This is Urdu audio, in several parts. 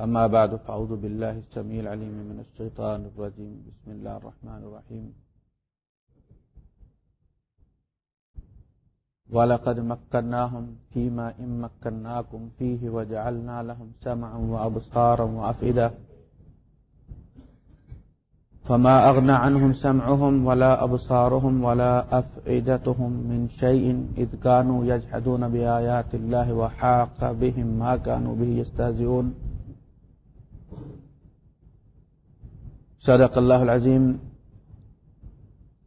أما بعد، فأعوذ بالله السميع العليم من الشيطان الرجيم. بسم الله الرحمن الرحيم. ولقد مكناهم فيما إن مكناكم فيه وجعلنا لهم سمعا وأبصارا وأفئدة. فما أغنى عنهم سمعهم ولا أبصارهم ولا أفئدتهم من شيء إذ كانوا يجحدون بآيات الله وحاق بهم ما كانوا به يستهزئون. صدق الله العظيم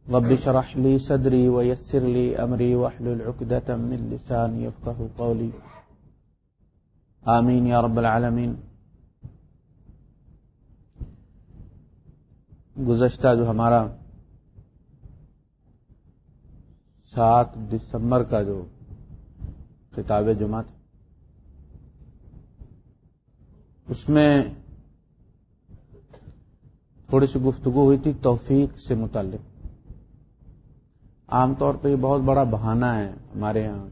رب شرح لي صدري ويسر لي أمري واحلل عقدة من لساني يفقه قولي آمين يا رب العالمين گزشتہ جو ہمارا سات دسمبر کا جو کتاب جمع تھا، اس میں تھوڑی سی گفتگو ہوئی تھی، توفیق سے متعلق۔ عام طور پہ یہ بہت بڑا بہانہ ہے ہمارے یہاں۔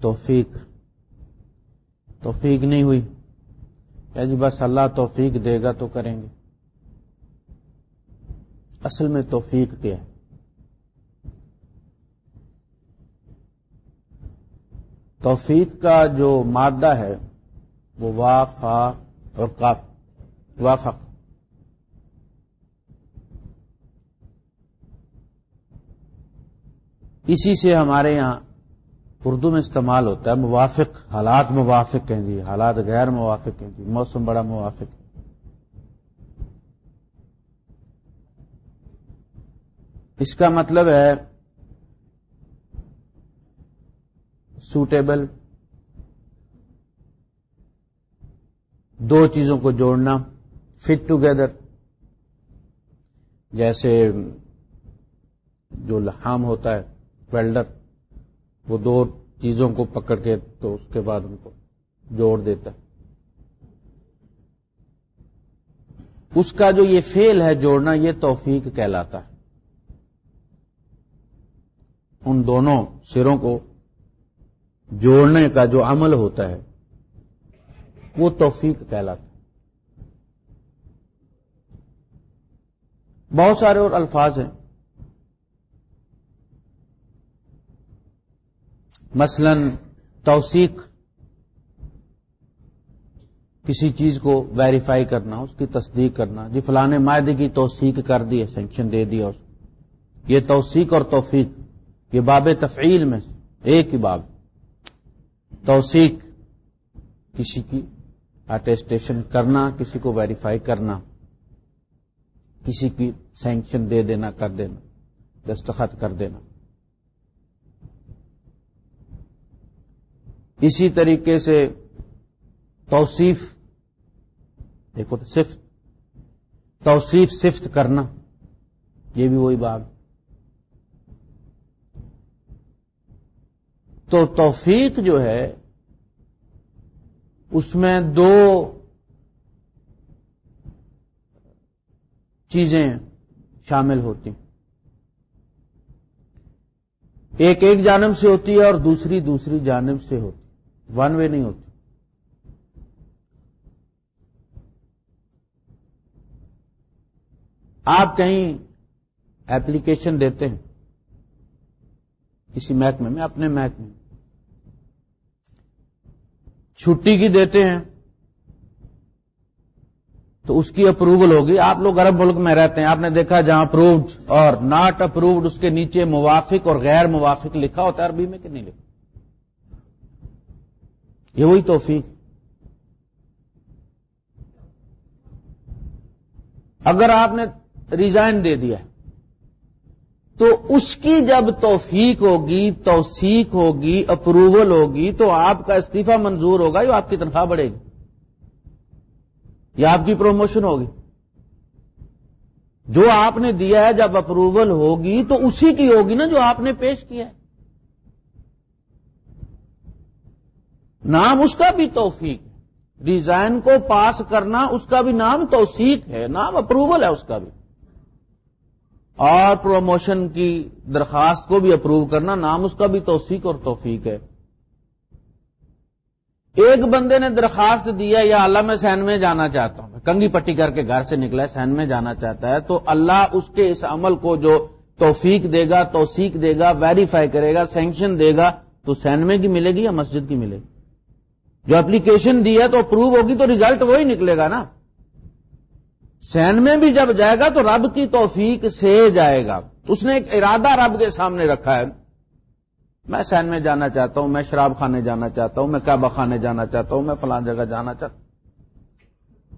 توفیق۔ توفیق نہیں ہوئی۔ جی بس اللہ توفیق دے گا تو کریں گے۔ اصل میں توفیق کیا ہے؟ توفیق کا جو مادہ ہے، وہ وافا اور کاف وافق۔ اسی سے ہمارے یہاں اردو میں استعمال ہوتا ہے، موافق، حالات موافق ہیں جی حالات غیر موافق ہیں جی موسم بڑا موافق اس کا مطلب ہے سوٹیبل دو چیزوں کو جوڑنا فٹ ٹوگیدر جیسے جو لحام ہوتا ہے۔ ویلڈر، وہ دو چیزوں کو پکڑ کے تو اس کے بعد ان کو جوڑ دیتا ہے۔ اس کا جو یہ فیل ہے جوڑنا، یہ توفیق کہلاتا ہے۔ ان دونوں سروں کو جوڑنے کا جو عمل ہوتا ہے، وہ توفیق کہلاتا ہے۔ بہت سارے اور الفاظ ہیں۔ مثلا توثیق، کسی چیز کو ویریفائی کرنا، اس کی تصدیق کرنا جی فلاں معاہدے کی توثیق کر دی ہے سینکشن دے دیا اس یہ توثیق اور توفیق، یہ باب تفعیل میں ایک ہی باب۔ توثیق، کسی کی اٹیسٹیشن کرنا، کسی کو ویریفائی کرنا، کسی کی سینکشن دے دینا، کر دینا، دستخط کر دینا۔ اسی طریقے سے توصیف، دیکھو تو صفت، توصیف صفت کرنا، یہ بھی وہی بات۔ تو توفیق جو ہے، اس میں دو چیزیں شامل ہوتی ایک ایک جانب سے ہوتی ہے اور دوسری دوسری جانب سے ہوتی ون وے نہیں ہوتی۔ آپ کہیں ایپلیکیشن دیتے ہیں، کسی محکمے میں، اپنے محکمے میں۔ چھٹی کی دیتے ہیں، تو اس کی اپروول ہوگی۔ آپ لوگ عرب ملک میں رہتے ہیں، آپ نے دیکھا جہاں اپروڈ اور ناٹ اپروڈ اس کے نیچے موافق اور غیر موافق لکھا ہوتا ہے عربی میں کہ نہیں لکھا؟ یہ وہی توفیق۔ اگر آپ نے ریزائن دے دیا تو اس کی جب توفیق ہوگی، توثیق ہوگی اپروول ہوگی، تو آپ کا استعفی منظور ہوگا یا آپ کی تنخواہ بڑھے گی۔ یا آپ کی پروموشن ہوگی۔ جو آپ نے دیا ہے، جب اپروول ہوگی، تو اسی کی ہوگی نا جو آپ نے پیش کیا ہے۔ نام اس کا بھی توفیق ہے۔ ڈیزائن کو پاس کرنا اس کا بھی نام توثیق ہے، نام اپروول ہے اس کا بھی۔ اور پروموشن کی درخواست کو بھی اپروو کرنا نام اس کا بھی توثیق اور توفیق ہے۔ ایک بندے نے درخواست دیا یا اللہ میں سین میں جانا چاہتا ہوں۔ کنگی پٹی کر کے گھر سے نکلا سین میں جانا چاہتا ہے، تو اللہ اس کے اس عمل کو جو توفیق دے گا، توثیق دے گا، ویریفائی کرے گا، سینکشن دے گا، تو سین میں کی ملے گی یا مسجد کی ملے گی؟ جو اپلیکیشن دی ہے تو اپروو ہوگی تو ریزلٹ وہی نکلے گا نا۔ سین میں بھی جب جائے گا تو رب کی توفیق سے جائے گا۔ اس نے ایک ارادہ رب کے سامنے رکھا ہے۔ میں سین میں جانا چاہتا ہوں، میں شراب خانے جانا چاہتا ہوں، میں کعبہ خانے جانا چاہتا ہوں، میں فلان جگہ جانا چاہتا ہوں۔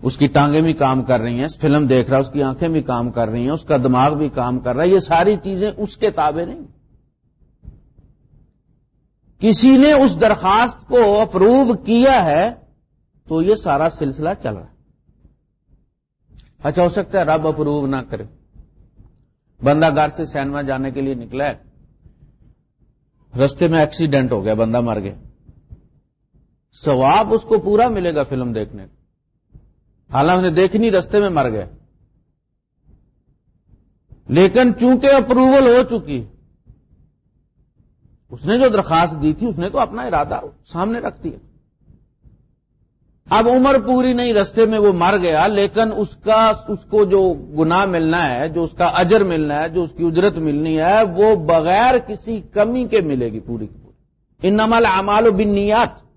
اس کی ٹانگیں بھی کام کر رہی ہیں فلم دیکھ رہا ہے، اس کی آنکھیں بھی کام کر رہی ہیں، اس کا دماغ بھی کام کر رہا ہے، یہ ساری چیزیں اس کے تابع نہیں۔ کسی نے اس درخواست کو اپروو کیا ہے تو یہ سارا سلسلہ چل رہا ہے۔ اچھا ہو سکتا ہے رب اپروو نہ کرے۔ بندہ گھر سے سینما جانے کے لیے نکلا ہے۔ رستے میں ایکسیڈنٹ ہو گیا، بندہ مر گیا۔ سواب اس کو پورا ملے گا فلم دیکھنے۔ حالانکہ دیکھنی رستے میں مر گیا۔ لیکن چونکہ اپروول ہو چکی اس نے جو درخواست دی تھی، اس نے تو اپنا ارادہ سامنے رکھ دیا۔ اب عمر پوری نہیں، رستے میں وہ مر گیا، لیکن اس کا، اس کو جو گنا ملنا ہے، جو اس کا اجر ملنا ہے، جو اس کی اجرت ملنی ہے، وہ بغیر کسی کمی کے ملے گی پوری کی پوری۔ ان عمل امال و بنیات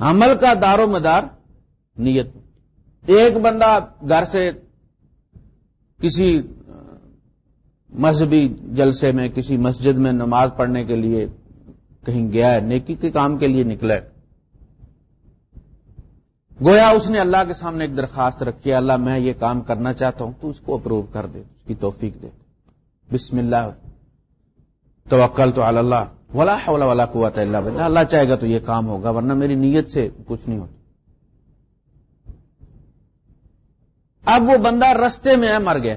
عمل کا دار و مدار نیت۔ ایک بندہ گھر سے کسی مذہبی جلسے میں، کسی مسجد میں نماز پڑھنے کے لیے کہیں گیا ہے، نیکی کے کام کے لیے نکلا ہے۔ گویا اس نے اللہ کے سامنے ایک درخواست رکھی اللہ میں یہ کام کرنا چاہتا ہوں، تو اس کو اپروو کر دے، اس کی توفیق دے۔ بسم اللہ۔ توکل تو اللہ، ولا حول ولا قوت اللہ باللہ۔ اللہ چاہے گا تو یہ کام ہوگا، ورنہ میری نیت سے کچھ نہیں ہوتا۔ اب وہ بندہ رستے میں ہے، مر گیا۔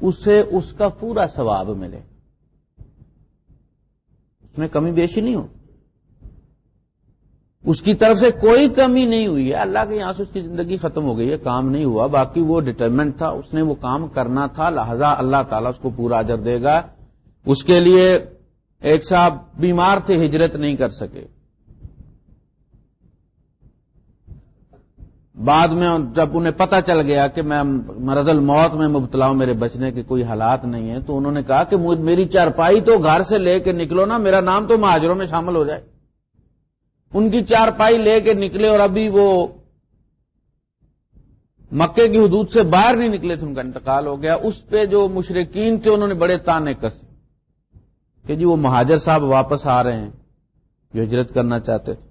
اسے اس کا پورا ثواب ملے۔ اس میں کمی بیشی نہیں ہو۔ اس کی طرف سے کوئی کمی نہیں ہوئی ہے۔ اللہ کے یہاں سے اس کی زندگی ختم ہو گئی ہے، کام نہیں ہوا۔ باقی وہ ڈٹرمنٹ تھا، اس نے وہ کام کرنا تھا۔ لہذا اللہ تعالیٰ اس کو پورا اجر دے گا۔ اس کے لیے ایک صاحب بیمار تھے، ہجرت نہیں کر سکے۔ بعد میں جب انہیں پتا چل گیا کہ میں مرض الموت میں مبتلا ہوں، میرے بچنے کے کوئی حالات نہیں ہیں، تو انہوں نے کہا کہ میری چارپائی تو گھر سے لے کے نکلو نا، میرا نام تو مہاجروں میں شامل ہو جائے۔ ان کی چارپائی لے کے نکلے اور ابھی وہ مکے کی حدود سے باہر نہیں نکلے تھے ان کا انتقال ہو گیا۔ اس پہ جو مشرقین تھے، انہوں نے بڑے تانے کسے کہ جی وہ مہاجر صاحب واپس آ رہے ہیں، جو ہجرت کرنا چاہتے تھے۔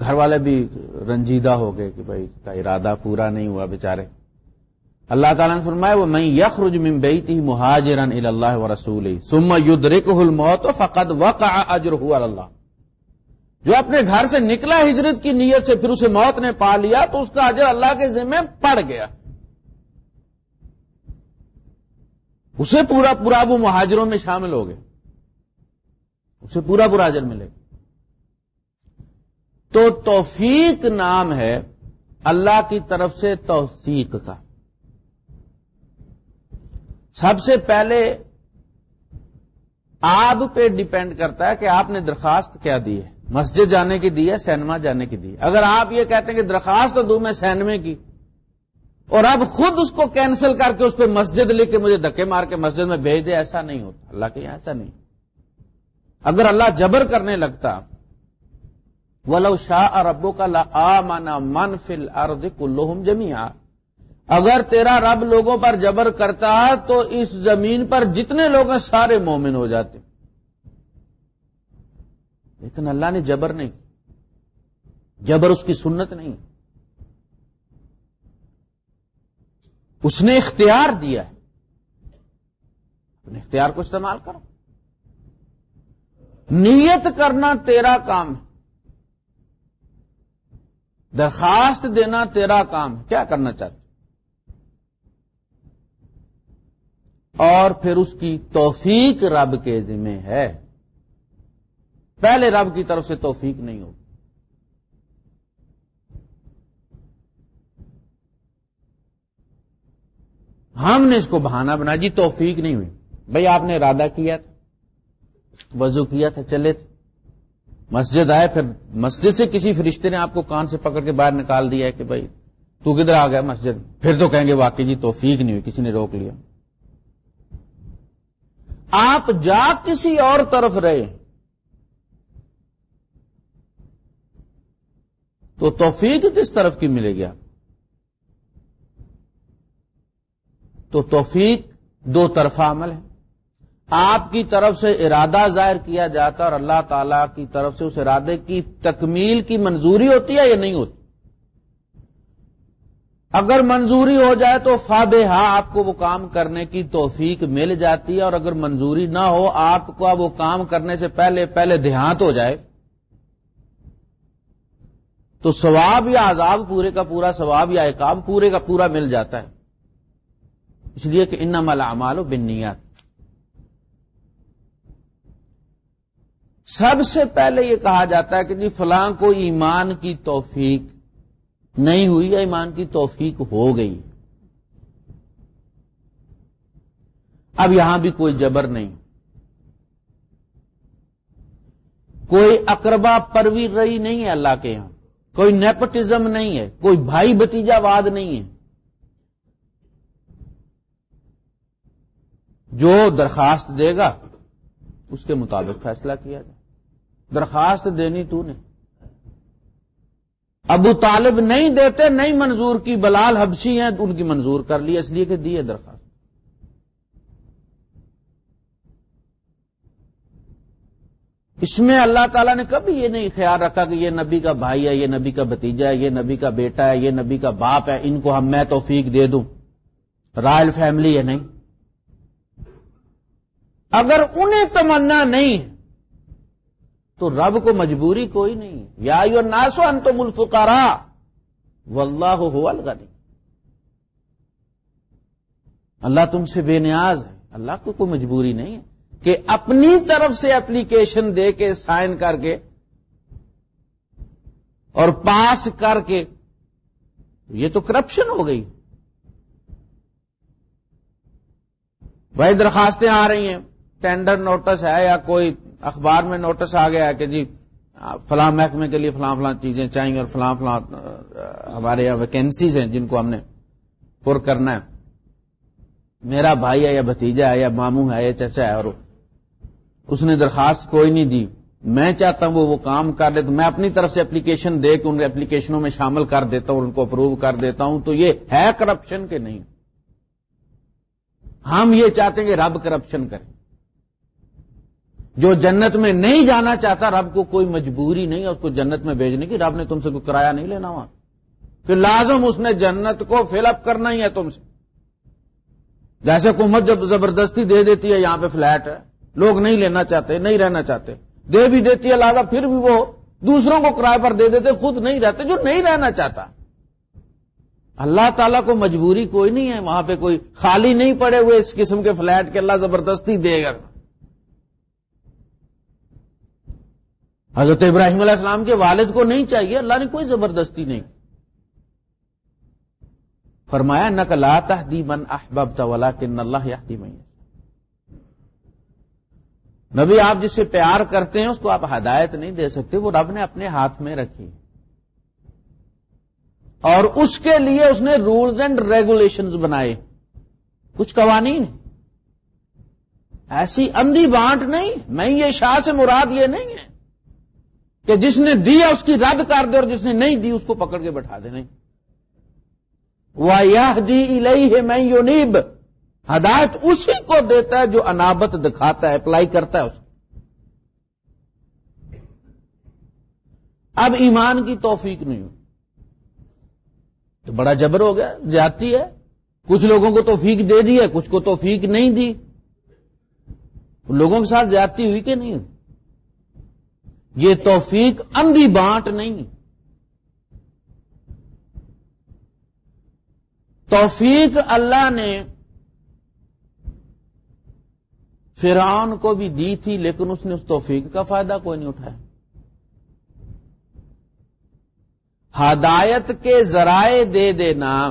گھر والے بھی رنجیدہ ہو گئے کہ بھائی کا ارادہ پورا نہیں ہوا بےچارے اللہ تعالیٰ نے فرمایا، وہ میں یخرج من بیتی مہاجرن اللہ و رسول سم یدرک الموت فقد وقع اجر اللہ۔ جو اپنے گھر سے نکلا ہجرت کی نیت سے پھر اسے موت نے پا لیا، تو اس کا اجر اللہ کے ذمہ پڑ گیا۔ اسے پورا پورا وہ مہاجروں میں شامل ہو گئے۔ اسے پورا پورا اجر ملے گا۔ تو توفیق نام ہے اللہ کی طرف سے توثیق کا۔ سب سے پہلے آپ پہ ڈپینڈ کرتا ہے کہ آپ نے درخواست کیا دی ہے۔ مسجد جانے کی دی ہے، سینما جانے کی دی ہے۔ اگر آپ یہ کہتے ہیں کہ درخواست تو دوں میں سینمے کی، اور اب خود اس کو کینسل کر کے اس پہ مسجد لے کے مجھے دکے مار کے مسجد میں بھیج دے، ایسا نہیں ہوتا۔ اللہ کے یہاں ایسا نہیں۔ اگر اللہ جبر کرنے لگتا ولو شاہ اربوں کا لا مانا من فل ارد کلوہم جمیا اگر تیرا رب لوگوں پر جبر کرتا تو اس زمین پر جتنے لوگ ہیں سارے مومن ہو جاتے۔ لیکن اللہ نے جبر نہیں۔ جبر اس کی سنت نہیں۔ اس نے اختیار دیا ہے۔ اختیار کو استعمال کرو۔ نیت کرنا تیرا کام ہے۔ درخواست دینا تیرا کام کیا کرنا چاہتے اور پھر اس کی توفیق رب کے ذمہ ہے۔ پہلے رب کی طرف سے توفیق نہیں ہوگی۔ ہم نے اس کو بہانا بنا جی توفیق نہیں ہوئی۔ بھائی، آپ نے ارادہ کیا تھا۔ وضو کیا تھا، چلے تھے۔ مسجد آئے، پھر مسجد سے کسی فرشتے نے آپ کو کان سے پکڑ کے باہر نکال دیا ہے کہ بھائی تو کدھر آ گیا مسجد؟ پھر تو کہیں گے واقعی جی توفیق نہیں ہوئی، کسی نے روک لیا۔ آپ جا کسی اور طرف رہے۔ تو توفیق کس طرف کی ملے گی آپ؟ تو توفیق دو طرفہ عمل ہے۔ آپ کی طرف سے ارادہ ظاہر کیا جاتا اور اللہ تعالی کی طرف سے اس ارادے کی تکمیل کی منظوری ہوتی ہے یا نہیں ہوتی؟ اگر منظوری ہو جائے تو فاب ہاں آپ کو وہ کام کرنے کی توفیق مل جاتی ہے اور اگر منظوری نہ ہو، آپ کو وہ کام کرنے سے پہلے پہلے دیہات ہو جائے۔ تو ثواب یا عذاب پورے کا پورا، ثواب یا عقاب پورے کا پورا مل جاتا ہے۔ اس لیے کہ ان ملا و بنیات سب سے پہلے یہ کہا جاتا ہے کہ جی فلاں کو ایمان کی توفیق نہیں ہوئی یا ایمان کی توفیق ہو گئی۔ اب یہاں بھی کوئی جبر نہیں۔ کوئی اقربا پرویر رہی نہیں ہے اللہ کے یہاں۔ کوئی نیپٹزم نہیں ہے۔ کوئی بھائی بتیجا واد نہیں ہے۔ جو درخواست دے گا، اس کے مطابق فیصلہ کیا جائے۔ درخواست دینی تو نے۔ ابو طالب نہیں دیتے، نہیں منظور کی، بلال حبشی ہیں، ان کی منظور کر لی، اس لیے کہ دیے درخواست۔ اس میں اللہ تعالیٰ نے کبھی یہ نہیں خیال رکھا کہ یہ نبی کا بھائی ہے، یہ نبی کا بتیجا ہے، یہ نبی کا بیٹا ہے، یہ نبی کا باپ ہے، ان کو ہم میں توفیق دے دوں۔ رائل فیملی ہے، نہیں۔ اگر انہیں تمنا نہیں تو رب کو مجبوری کوئی نہیں۔ یا یو ناسو ان تو ملفکارا و اللہ الغنی۔ اللہ تم سے بے نیاز ہے۔ اللہ کو کوئی مجبوری نہیں ہے۔ کہ اپنی طرف سے اپلیکیشن دے کے، سائن کر کے اور پاس کر کے، یہ تو کرپشن ہو گئی۔ بھائی درخواستیں آ رہی ہیں۔ ٹینڈر نوٹس ہے یا کوئی اخبار میں نوٹس آ گیا کہ جی فلاں محکمے کے لیے فلاں فلاں چیزیں چاہیے اور فلاں فلاں ہمارے یہاں ویکینسیز ہیں جن کو ہم نے پر کرنا ہے۔ میرا بھائی ہے یا بھتیجا ہے یا ماموں ہے یا چچا ہے اور اس نے درخواست کوئی نہیں دی۔ میں چاہتا ہوں وہ وہ کام کر لے تو میں اپنی طرف سے اپلیکیشن دے کے ان اپلیکیشنوں میں شامل کر دیتا ہوں ان کو اپروو کر دیتا ہوں تو یہ ہے کرپشن کے نہیں۔ ہم یہ چاہتے ہیں کہ رب کرپشن کرے۔ جو جنت میں نہیں جانا چاہتا رب کو کوئی مجبوری نہیں ہے اس کو جنت میں بھیجنے کی، رب نے تم سے کوئی کرایہ نہیں لینا ہوا پھر لازم اس نے جنت کو فل اپ کرنا ہی ہے تم سے۔ جیسے حکومت جب زبردستی دے دیتی ہے، یہاں پہ فلیٹ ہے۔ لوگ نہیں لینا چاہتے، نہیں رہنا چاہتے۔ دے بھی دیتی ہے لہٰذا پھر بھی وہ دوسروں کو کرایہ پر دے دیتے، خود نہیں رہتے، جو نہیں رہنا چاہتا۔ اللہ تعالیٰ کو مجبوری کوئی نہیں ہے، وہاں پہ کوئی خالی نہیں پڑے ہوئے، اس قسم کے فلیٹ کے اللہ زبردستی دے گا۔ حضرت ابراہیم علیہ السلام کے والد کو نہیں چاہیے، اللہ نے کوئی زبردستی نہیں۔ فرمایا نقلا تحدی من احباب ولا کن اللہ میں نبی، آپ جس سے پیار کرتے ہیں، اس کو آپ ہدایت نہیں دے سکتے، وہ رب نے اپنے ہاتھ میں رکھی۔ اور اس کے لیے اس نے رولز اینڈ ریگولیشنز بنائے۔ کچھ قوانین۔ ایسی اندھی بانٹ نہیں، میں یہ شاہ سے مراد یہ نہیں ہے۔ کہ جس نے دیا اس کی رد کر دے اور جس نے نہیں دی اس کو پکڑ کے بٹھا دے، نہیں۔ وہ دی الہی ہے میں یونیب ہدایت اسی کو دیتا ہے جو انابت دکھاتا ہے، اپلائی کرتا ہے اس اب ایمان کی توفیق نہیں ہو تو بڑا جبر ہو گیا، جاتی ہے۔ کچھ لوگوں کو توفیق دے دی ہے، کچھ کو توفیق نہیں دی۔ لوگوں کے ساتھ زیادتی ہوئی کہ نہیں ہوئی؟ یہ توفیق اندھی بانٹ نہیں۔ توفیق اللہ نے فرعون کو بھی دی تھی، لیکن اس نے اس توفیق کا فائدہ کوئی نہیں اٹھایا۔ ہدایت کے ذرائع دے دینا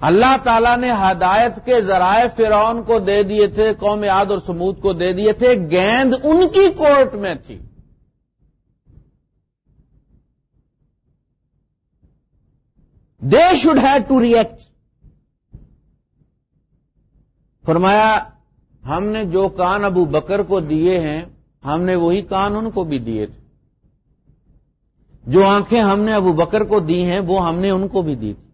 اللہ تعالیٰ نے ہدایت کے ذرائع فرعون کو دے دیے تھے، قوم یاد اور سمود کو دے دیے تھے، گیند ان کی کورٹ میں تھی۔ They should have to react فرمایا، ہم نے جو کان ابو بکر کو دیے ہیں، ہم نے وہی کان ان کو بھی دیے تھے۔ جو آنکھیں ہم نے ابو بکر کو دی ہیں، وہ ہم نے ان کو بھی دی تھی۔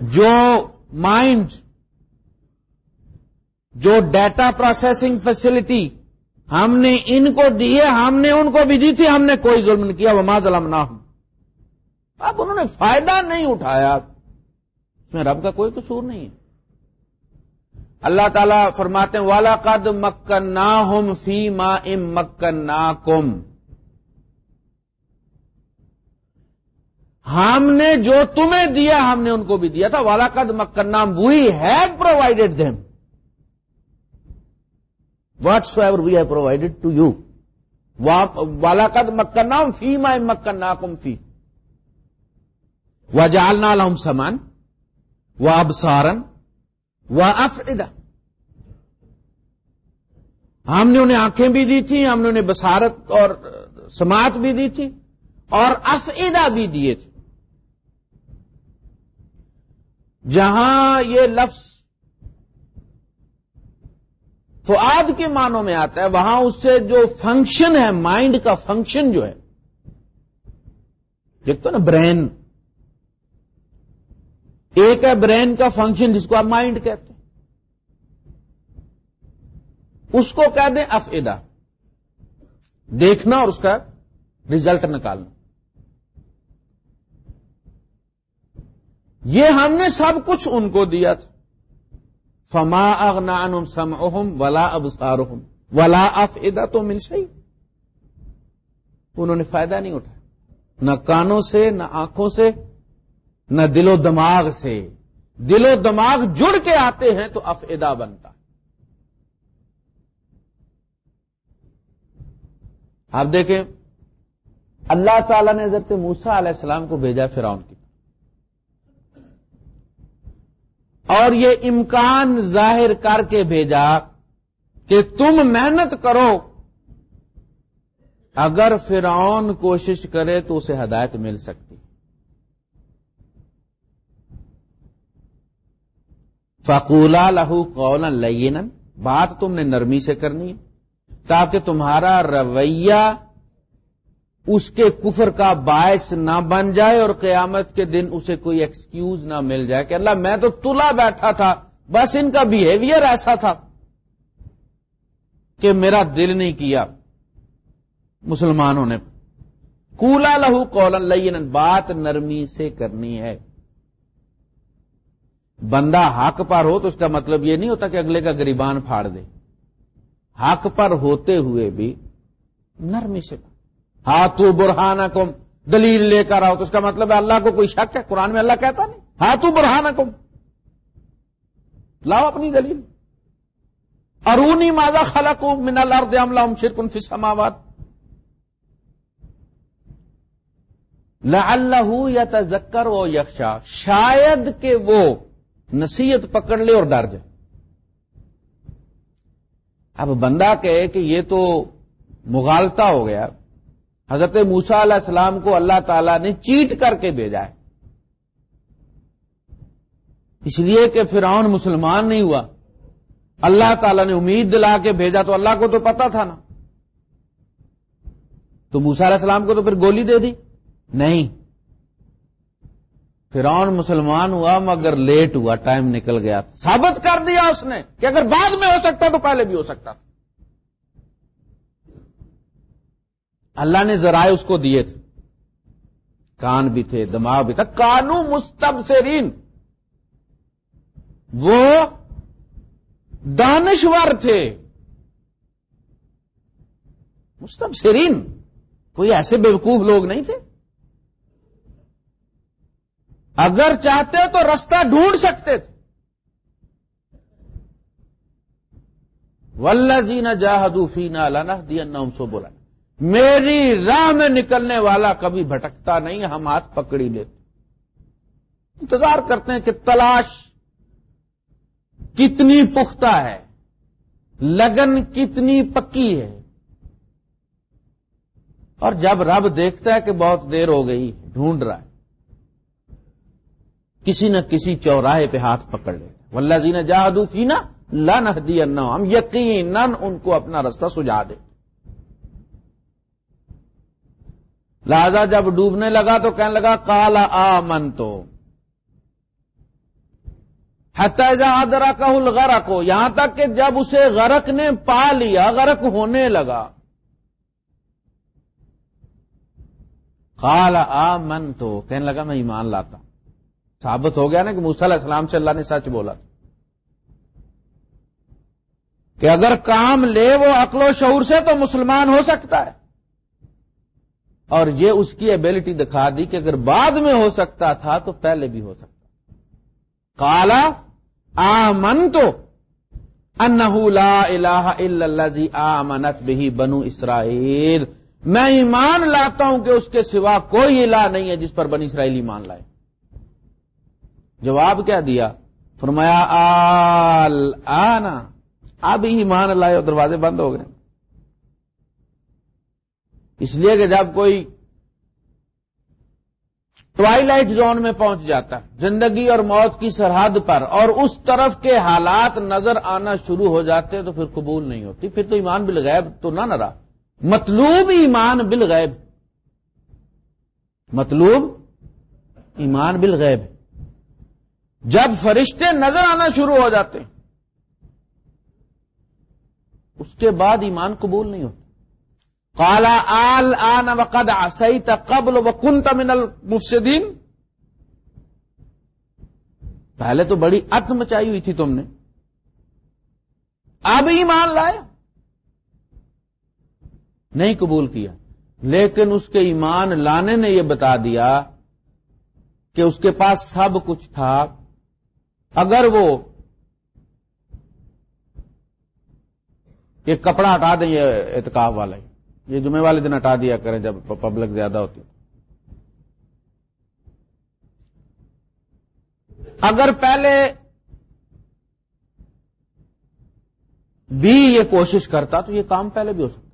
جو مائنڈ جو ڈیٹا پروسیسنگ فیسلٹی ہم نے ان کو دی ہے، ہم نے ان کو بھی دی تھی، ہم نے کوئی ظلم نہیں کیا وہ ماں ظلم نہ ہوں اب انہوں نے فائدہ نہیں اٹھایا۔ اس میں رب کا کوئی قصور نہیں ہے۔ اللہ تعالیٰ فرماتے ہیں والا قد مکن نا ہوم فی ما ام مکن نا کم ہم نے جو تمہیں دیا، ہم نے ان کو بھی دیا تھا۔ والا قد مکن نام we have provided them whatsoever we have provided to you والا قد مکن نام فی ما مکن کم فی و جالنا لہم سمان و ابسارن وہ افیدہ ہم نے انہیں آنکھیں بھی دی تھی ہم نے انہیں بسارت اور سماعت بھی دی تھی اور افیدہ بھی دیے تھے۔ جہاں یہ لفظ فعاد کے معنوں میں آتا ہے، وہاں اس سے جو فنکشن ہے مائنڈ کا فنکشن جو ہے دیکھ تو نا برین ایک ہے برین کا فنکشن جس کو آپ مائنڈ کہتے ہیں۔ اس کو کہہ دیں افیدا دیکھنا اور اس کا ریزلٹ نکالنا۔ یہ ہم نے سب کچھ ان کو دیا تھا۔ فما اغنان سم ولا ابسار ولا افیدا تو من سی انہوں نے فائدہ نہیں اٹھایا۔ نہ کانوں سے، نہ آنکھوں سے، نہ دل و دماغ سے۔ دل و دماغ جڑ کے آتے ہیں تو افیدا بنتا۔ آپ دیکھیں، اللہ تعالی نے حضرت موسا علیہ السلام کو بھیجا فرعون کی اور یہ امکان ظاہر کر کے بھیجا کہ تم محنت کرو۔ اگر فرعون کوشش کرے تو اسے ہدایت مل سکتی۔ فقولا لہو قول لین بات تم نے نرمی سے کرنی ہے تاکہ تمہارا رویہ اس کے کفر کا باعث نہ بن جائے اور قیامت کے دن اسے کوئی ایکسکیوز نہ مل جائے کہ اللہ میں تو تلا بیٹھا تھا، بس ان کا بہیویئر ایسا تھا کہ میرا دل نہیں کیا مسلمانوں نے۔ کولا لہو کول لین بات نرمی سے کرنی ہے۔ بندہ حق پر ہو تو اس کا مطلب یہ نہیں ہوتا کہ اگلے کا گریبان پھاڑ دے۔ حق پر ہوتے ہوئے بھی نرمی سے۔ ہاتھو برہانہ کم دلیل لے کر آؤ تو اس کا مطلب ہے اللہ کو کوئی شک ہے؟ قرآن میں اللہ کہتا نہیں۔ ہاتھو برہانہ کم لاؤ اپنی دلیل۔ ارونی ماضا خلا کو من اللہ عملہ شرکن فسماواد اللہ یا تذکر و یکشا شاید کہ وہ نصیحت پکڑ لے اور ڈر جائے۔ اب بندہ کہے کہ یہ تو مغالتا ہو گیا۔ حضرت موسا علیہ السلام کو اللہ تعالی نے چیٹ کر کے بھیجا ہے۔ اس لیے کہ فرعون مسلمان نہیں ہوا۔ اللہ تعالی نے امید دلا کے بھیجا تو اللہ کو تو پتا تھا نا۔ تو موسا علیہ السلام کو تو پھر گولی دے دی۔ نہیں۔ فرعون مسلمان ہوا مگر لیٹ ہوا، ٹائم نکل گیا۔ ثابت کر دیا اس نے کہ اگر بعد میں ہو سکتا تو پہلے بھی ہو سکتا۔ تھا اللہ نے ذرائع اس کو دیے تھے۔ کان بھی تھے، دماغ بھی تھا کانو مستب سرین وہ دانشور تھے۔ مستب سرین کوئی ایسے بیوقوف لوگ نہیں تھے۔ اگر چاہتے تو رستہ ڈھونڈ سکتے تھے۔ ولہ جی نہ جاہدو فی نہ لانا دیا سو بولا میری راہ میں نکلنے والا کبھی بھٹکتا نہیں، ہم ہاتھ پکڑی لیتے۔ انتظار کرتے ہیں کہ تلاش کتنی پختہ ہے، لگن کتنی پکی ہے۔ اور جب رب دیکھتا ہے کہ بہت دیر ہو گئی، ڈھونڈ رہا ہے۔ کسی نہ کسی چوراہے پہ ہاتھ پکڑ لے ولہ جی نے جہادو فینا لن ہدی ہم یقین ان کو اپنا رستہ سجا دے لہذا جب ڈوبنے لگا تو کہنے لگا کالا آ من تو ادرا کا غرق ہو یہاں تک کہ جب اسے غرق نے پا لیا، غرق ہونے لگا۔ کالا آ من تو کہنے لگا، میں ایمان لاتا ثابت ہو گیا نا کہ علیہ السلام سے اللہ نے سچ بولا۔ کہ اگر کام لے وہ عقل و شعور سے تو مسلمان ہو سکتا ہے۔ اور یہ اس کی ایبلٹی دکھا دی کہ اگر بعد میں ہو سکتا تھا تو پہلے بھی ہو سکتا۔ کالا آمن تو لا الہ الا اللہ آمنت بھی بنو اسرائیل۔ میں ایمان لاتا ہوں کہ اس کے سوا کوئی الہ نہیں ہے جس پر بنی اسرائیل ایمان لائے۔ جواب کیا دیا؟ فرمایا، آل آنا۔ اب ایمان لائے اور دروازے بند ہو گئے۔ اس لیے کہ جب کوئی ٹوائی لائٹ زون میں پہنچ جاتا زندگی اور موت کی سرحد پر، اور اس طرف کے حالات نظر آنا شروع ہو جاتے تو پھر قبول نہیں ہوتی۔ پھر تو ایمان بالغیب تو نہ رہا۔ مطلوب ایمان بالغیب۔ مطلوب ایمان بالغیب۔ جب فرشتے نظر آنا شروع ہو جاتے اس کے بعد ایمان قبول نہیں ہوتا۔ کالا آل آن وقد آسیت قبل وکنت من المفسدین. پہلے تو بڑی ات مچائی ہوئی تھی تم نے. اب ایمان لائے. نہیں قبول کیا. لیکن اس کے ایمان لانے نے یہ بتا دیا کہ اس کے پاس سب کچھ تھا. اگر وہ ایک کپڑا ہٹا دیں یہ اعتکاف والا یہ جمعے والے دن ہٹا دیا کریں جب پبلک زیادہ ہوتی۔ اگر پہلے بھی یہ کوشش کرتا تو یہ کام پہلے بھی ہو سکتا۔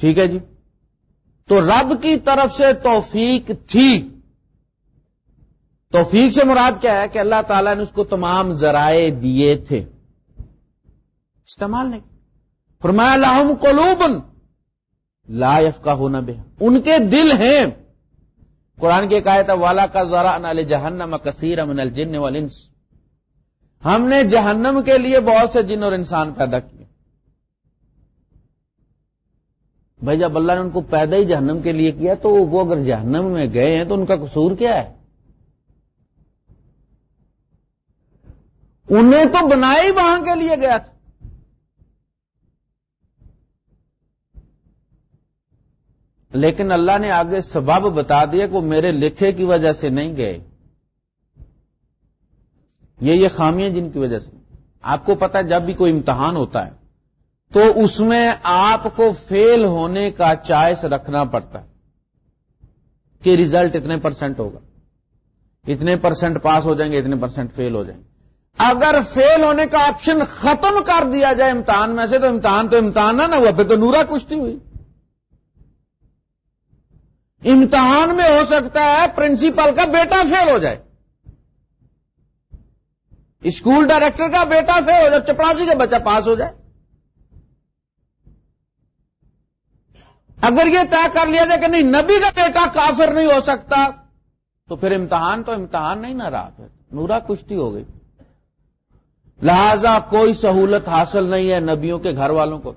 ٹھیک ہے جی؟ تو رب کی طرف سے توفیق تھی۔ توفیق سے مراد کیا ہے کہ اللہ تعالیٰ نے اس کو تمام ذرائع دیے تھے۔ استعمال نہیں۔ فرمایا لاہم قلوبن لا کا ہونا بے ان کے دل ہیں۔ قرآن کی کہا تھا والا کا ذرا جہنم کثیر امن الجن والانس۔ ہم نے جہنم کے لیے بہت سے جن اور انسان پیدا کیے۔ بھائی، جب اللہ نے ان کو پیدا ہی جہنم کے لیے کیا، تو وہ اگر جہنم میں گئے ہیں، تو ان کا قصور کیا ہے؟ انہیں تو بنایا ہی وہاں کے لیے گیا تھا۔ لیکن اللہ نے آگے سبب بتا دیا کہ وہ میرے لکھے کی وجہ سے نہیں گئے۔ یہ یہ خامیاں جن کی وجہ سے۔ آپ کو پتا جب بھی کوئی امتحان ہوتا ہے، تو اس میں آپ کو فیل ہونے کا چائس رکھنا پڑتا ہے کہ ریزلٹ اتنے پرسنٹ ہوگا۔ اتنے پرسنٹ پاس ہو جائیں گے، اتنے پرسنٹ فیل ہو جائیں گے۔ اگر فیل ہونے کا آپشن ختم کر دیا جائے امتحان میں سے، تو امتحان تو امتحان نہ ہوا پھر تو نورا کشتی ہوئی۔ امتحان میں ہو سکتا ہے پرنسپل کا بیٹا فیل ہو جائے۔ اسکول ڈائریکٹر کا بیٹا فیل ہو جائے، چپڑاسی کا بچہ پاس ہو جائے۔ اگر یہ طے کر لیا جائے کہ نہیں، نبی کا بیٹا کافر نہیں ہو سکتا، تو پھر امتحان تو امتحان نہیں نہ رہا۔ پھر نورا کشتی ہو گئی۔ لہذا کوئی سہولت حاصل نہیں ہے نبیوں کے گھر والوں کو۔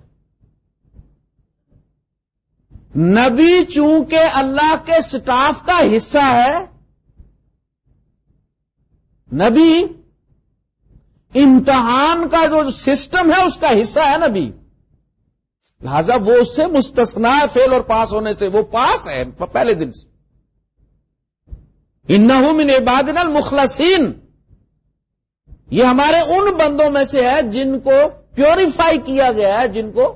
نبی چونکہ اللہ کے سٹاف کا حصہ ہے، نبی امتحان کا جو سسٹم ہے، اس کا حصہ ہے نبی۔ لہذا وہ اس سے مستثنا ہے فیل اور پاس ہونے سے، وہ پاس ہے پہلے دن سے۔ من عباد المخلصین۔ یہ ہمارے ان بندوں میں سے ہے جن کو پیوریفائی کیا گیا ہے، جن کو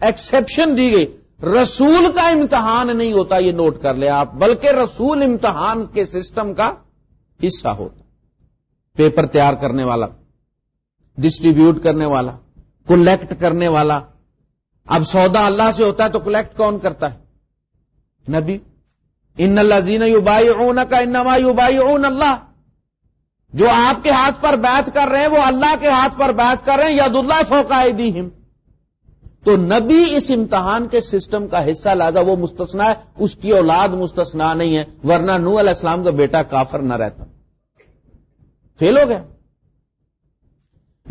ایکسپشن دی گئی۔ رسول کا امتحان نہیں ہوتا، یہ نوٹ کر لے آپ، بلکہ رسول امتحان کے سسٹم کا حصہ ہوتا۔ پیپر تیار کرنے والا ڈسٹریبیوٹ کرنے والا کلیکٹ کرنے والا۔ اب سودا اللہ سے ہوتا ہے تو کلیکٹ کون کرتا ہے؟ نبی۔ ان اللہ زین یو بائی اون کا انما یو بائی اون اللہ۔ جو آپ کے ہاتھ پر بیت کر رہے ہیں، وہ اللہ کے ہاتھ پر بیت کر رہے ہیں ید اللہ فوقائے دی ہم تو نبی اس امتحان کے سسٹم کا حصہ لادا وہ مستثنا ہے، اس کی اولاد مستثنا نہیں ہے، ورنہ نو علیہ السلام کا بیٹا کافر نہ رہتا۔ فیل ہو گیا۔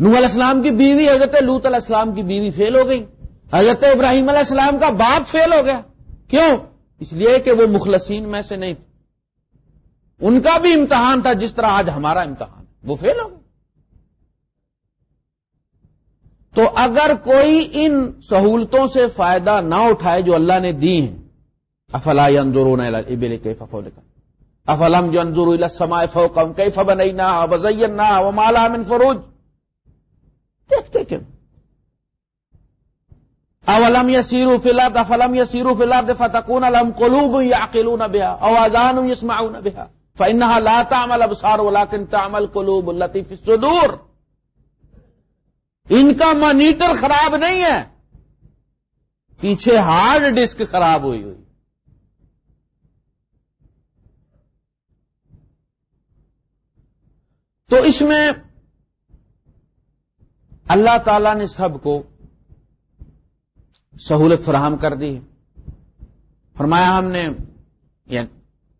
نو علیہ السلام کی بیوی حضرت لوت علیہ السلام کی بیوی فیل ہو گئی۔ حضرت ابراہیم علیہ السلام کا باپ فیل ہو گیا۔ کیوں؟ اس لیے کہ وہ مخلصین میں سے نہیں تھے۔ ان کا بھی امتحان تھا جس طرح آج ہمارا امتحان۔ وہ فیل ہو گیا تو اگر کوئی ان سہولتوں سے فائدہ نہ اٹھائے جو اللہ نے دی ہیں، افلا انضرون ابل کے کا افلم جو انضر سمائے فوکم کئی فبن نہ وزین نہ من فروج؟ دیکھتے کیوں؟ اولم یا سیرو فلا فلم یا سیرو فلا فتقون الم قلوب یا قلون بیا اوازان یسمعون بیا فانها لا تعمل ابصار ولكن تعمل قلوب التي في الصدور۔ ان کا مانیٹر خراب نہیں ہے۔ پیچھے ہارڈ ڈسک خراب ہوئی ہوئی۔ تو اس میں اللہ تعالی نے سب کو سہولت فراہم کر دی۔ فرمایا ہم نے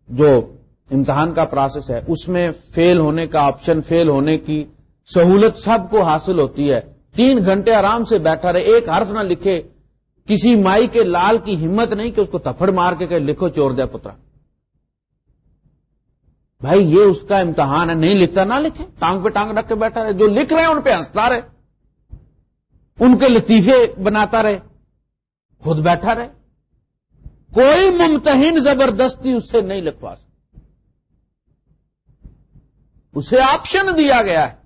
جو امتحان کا پروسیس ہے، اس میں فیل ہونے کا، آپشن فیل ہونے کی سہولت سب کو حاصل ہوتی ہے۔ تین گھنٹے آرام سے بیٹھا رہے، ایک حرف نہ لکھے، کسی مائی کے لال کی ہمت نہیں کہ اس کو تفڑ مار کے کہ لکھو چور دیا پترا۔ بھائی، یہ اس کا امتحان ہے، نہیں لکھتا نہ لکھے، ٹانگ پہ ٹانگ رکھ کے بیٹھا رہے۔ جو لکھ رہے ہیں، ان پہ ہنستا رہے۔ ان کے لطیفے بناتا رہے۔ خود بیٹھا رہے۔ کوئی ممتحن زبردستی اس سے نہیں لکھوا سکتا۔ اسے آپشن دیا گیا ہے۔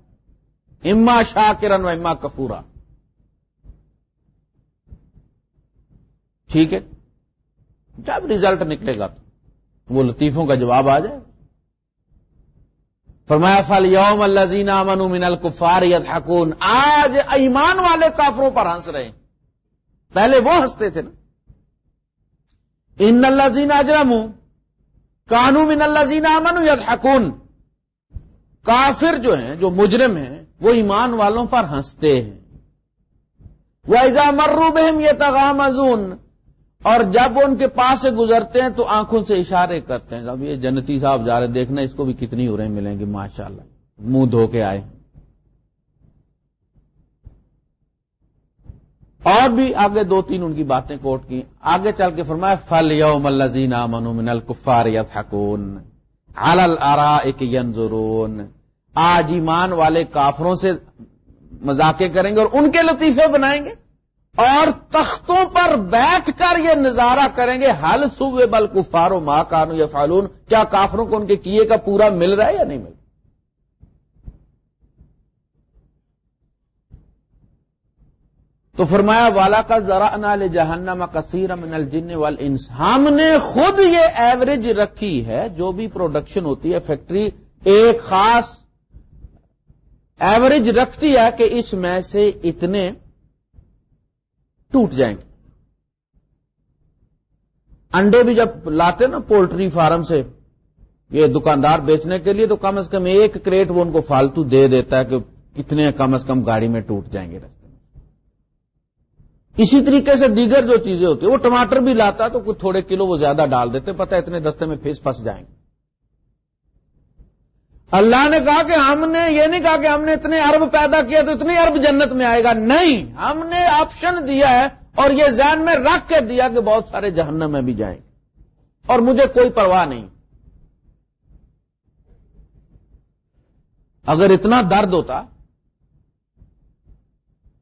اما شاکرن و اما کپورا ٹھیک ہے؟ جب ریزلٹ نکلے گا تو. وہ لطیفوں کا جواب آ جائے. فرمایا فل یوم اللہ زینا من من الکفار حکون آج ایمان والے کافروں پر ہنس رہے ہیں. پہلے وہ ہنستے تھے نا. ان اللہ زینا اجرم کانو من اللہ زینا امن حکون کافر جو ہیں، جو مجرم ہیں وہ ایمان والوں پر ہنستے ہیں۔ وہ ایزا مرو بہم یہ تغام اور جب وہ ان کے پاس سے گزرتے ہیں تو آنکھوں سے اشارے کرتے ہیں۔ اب یہ جنتی صاحب جا رہے دیکھنا اس کو بھی کتنی ہو رہے ملیں گے ماشاء اللہ منہ دھو کے آئے۔ اور بھی آگے دو تین ان کی باتیں کوٹ کی۔ آگے چل کے فرمایا فل یوم الزین من الکفار یتحکون علل ارا ایک ینظرون آج ایمان والے کافروں سے مذاقے کریں گے اور ان کے لطیفے بنائیں گے اور تختوں پر بیٹھ کر یہ نظارہ کریں گے حل صوبے بل کفارو ماں کانو یا فالون کیا کافروں کو ان کے کیے کا پورا مل رہا ہے یا نہیں مل رہا؟ تو فرمایا، والا کا ذرا نال جہنما کثیر من الجن وال ہم نے خود یہ ایوریج رکھی ہے، جو بھی پروڈکشن ہوتی ہے، فیکٹری، ایک خاص ایوریج رکھتی ہے کہ اس میں سے اتنے ٹوٹ جائیں گے۔ انڈے بھی جب لاتے نا پولٹری فارم سے، یہ دکاندار بیچنے کے لیے تو کم از کم ایک کریٹ وہ ان کو فالتو دے دیتا ہے کہ اتنے کم از کم گاڑی میں ٹوٹ جائیں گے۔ رستے میں اسی طریقے سے دیگر جو چیزیں ہوتی ہیں، وہ ٹماٹر بھی لاتا تو کچھ تھوڑے کلو وہ زیادہ ڈال دیتے، پتہ اتنے دستے میں پھیس پھنس جائیں گے۔ اللہ نے کہا کہ ہم نے یہ نہیں کہا کہ ہم نے اتنے ارب پیدا کیا تو اتنی ارب جنت میں آئے گا۔ نہیں، ہم نے آپشن دیا ہے اور یہ ذہن میں رکھ کے دیا کہ بہت سارے جہنم میں بھی جائیں۔ گے اور مجھے کوئی پرواہ نہیں۔ اگر اتنا درد ہوتا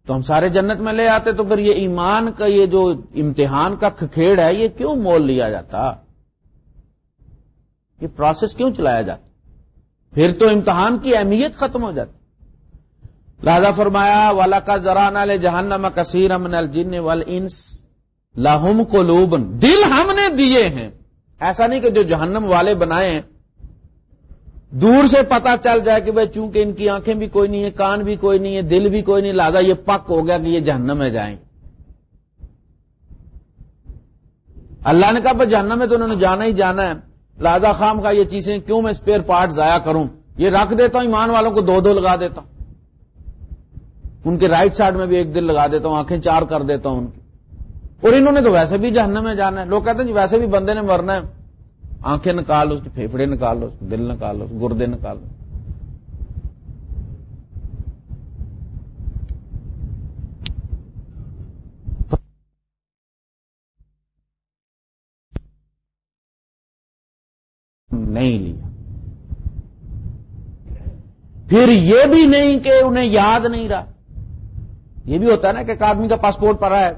تو ہم سارے جنت میں لے آتے تو پھر یہ ایمان کا یہ جو امتحان کا کھکھیڑ ہے، یہ کیوں مول لیا جاتا؟ یہ پروسیس کیوں چلایا جاتا؟ پھر تو امتحان کی اہمیت ختم ہو جاتی۔ لہذا فرمایا والا کا ذرا نال جہنم کثیر امن الجن وال انس لاہم کو دل ہم نے دیے ہیں۔ ایسا نہیں کہ جو جہنم والے بنائے ہیں۔ دور سے پتا چل جائے کہ بھائی چونکہ ان کی آنکھیں بھی کوئی نہیں ہے کان بھی کوئی نہیں ہے دل بھی کوئی نہیں لادا یہ پک ہو گیا کہ یہ جہنم میں جائیں۔ اللہ نے کہا جہنم میں تو انہوں نے جانا ہی جانا ہے۔ لہذا خام کا یہ چیزیں کیوں میں اسپیئر پارٹ ضائع کروں؟ یہ رکھ دیتا ہوں، ایمان والوں کو دو دو لگا دیتا ہوں۔ ان کے رائٹ سائڈ میں بھی ایک دل لگا دیتا ہوں، آنکھیں چار کر دیتا ہوں ان کی۔ اور انہوں نے تو ویسے بھی جہنم میں جانا ہے۔ لوگ کہتے ہیں جی ویسے بھی بندے نے مرنا ہے۔ آنکھیں نکال لو اس کے پھیپڑے نکال لو دل نکال لو گردے نکال لو نہیں۔ لیا پھر یہ بھی نہیں کہ انہیں یاد نہیں رہا۔ یہ بھی ہوتا ہے نا کہ ایک آدمی کا پاسپورٹ پڑا ہے،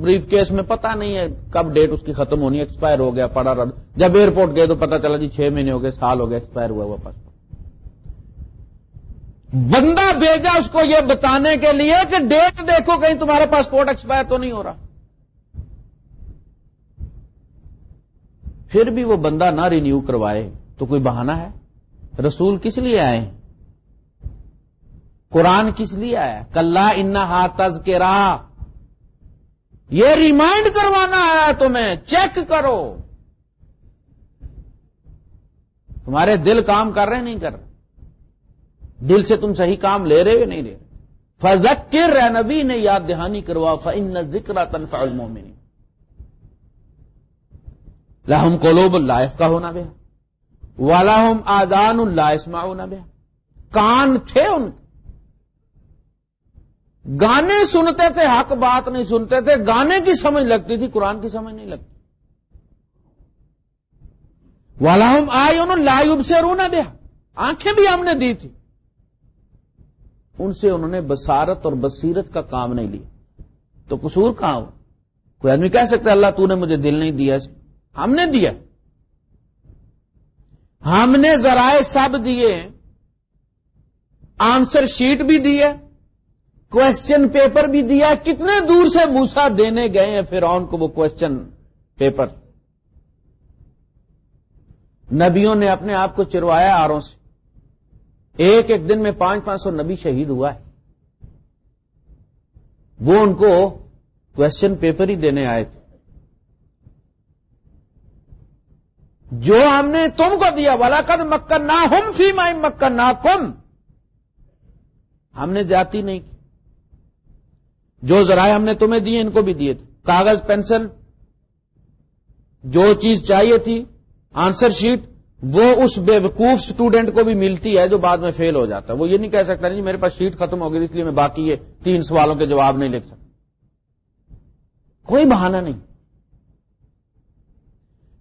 بریف کیس میں پتا نہیں ہے کب ڈیٹ اس کی ختم ہونی ایکسپائر ہو گیا، پڑا رہا۔ جب ایئرپورٹ گئے تو پتا چلا جی چھ مہینے ہو گئے، سال ہو گیا ایکسپائر ہوا ہوا پاسپورٹ۔ بندہ بھیجا اس کو یہ بتانے کے لیے کہ ڈیٹ دیکھو کہیں تمہارا پاسپورٹ ایکسپائر تو نہیں ہو رہا۔ پھر بھی وہ بندہ نہ رینیو کروائے۔ تو کوئی بہانہ ہے؟ رسول کس لیے آئے قرآن کس لیے آیا؟ کل ان ہاتھ کے راہ یہ ریمائنڈ کروانا آیا تمہیں، چیک کرو۔ تمہارے دل کام کر رہے نہیں کر رہے۔ دل سے تم صحیح کام لے رہے نہیں لے رہے؟ فضکر نبی نے یاد دہانی کروا فن ذکر تنفع المومنین لاہم قلوب اللہ کا ہونا بیا والاحم آزان اللہ اسما بیا کان تھے ان گانے سنتے تھے، حق بات نہیں سنتے تھے۔ گانے کی سمجھ لگتی تھی، قرآن کی سمجھ نہیں لگتی۔ والاحم آئے انہوں لائب سے رونا بیا آنکھیں بھی ہم نے دی تھی۔ ان سے انہوں نے بسارت اور بصیرت کا کام نہیں لیا۔ تو قصور کہاں ہو کوئی آدمی کہہ سکتا ہے، اللہ تو نے مجھے دل نہیں دیا ہم نے دیا۔ ہم نے ذرائع سب دیے۔ آنسر شیٹ بھی دی ہے کوشچن پیپر بھی دیا۔ کتنے دور سے موسا دینے گئے ہیں پھر کو وہ کوشچن پیپر نبیوں نے اپنے آپ کو چروایا آروں سے۔ ایک ایک دن میں پانچ پانچ سو نبی شہید ہوا ہے۔ وہ ان کو کوشچن پیپر ہی دینے آئے تھے۔ جو ہم نے تم کو دیا والا قد مکن نہ ہم فی مائی مکن نہ کم ہم نے جاتی نہیں کی۔ جو ذرائع ہم نے تمہیں دیے، ان کو بھی دیے تھے۔ کاغذ، پینسل، جو چیز چاہیے تھی، آنسر شیٹ، وہ اس بے وقوف اسٹوڈنٹ کو بھی ملتی ہے جو بعد میں فیل ہو جاتا ہے۔ وہ یہ نہیں کہہ سکتا نہیں، میرے پاس شیٹ ختم ہو گئی، اس لیے میں باقی یہ تین سوالوں کے جواب نہیں لکھ سکتا۔ کوئی بہانہ نہیں۔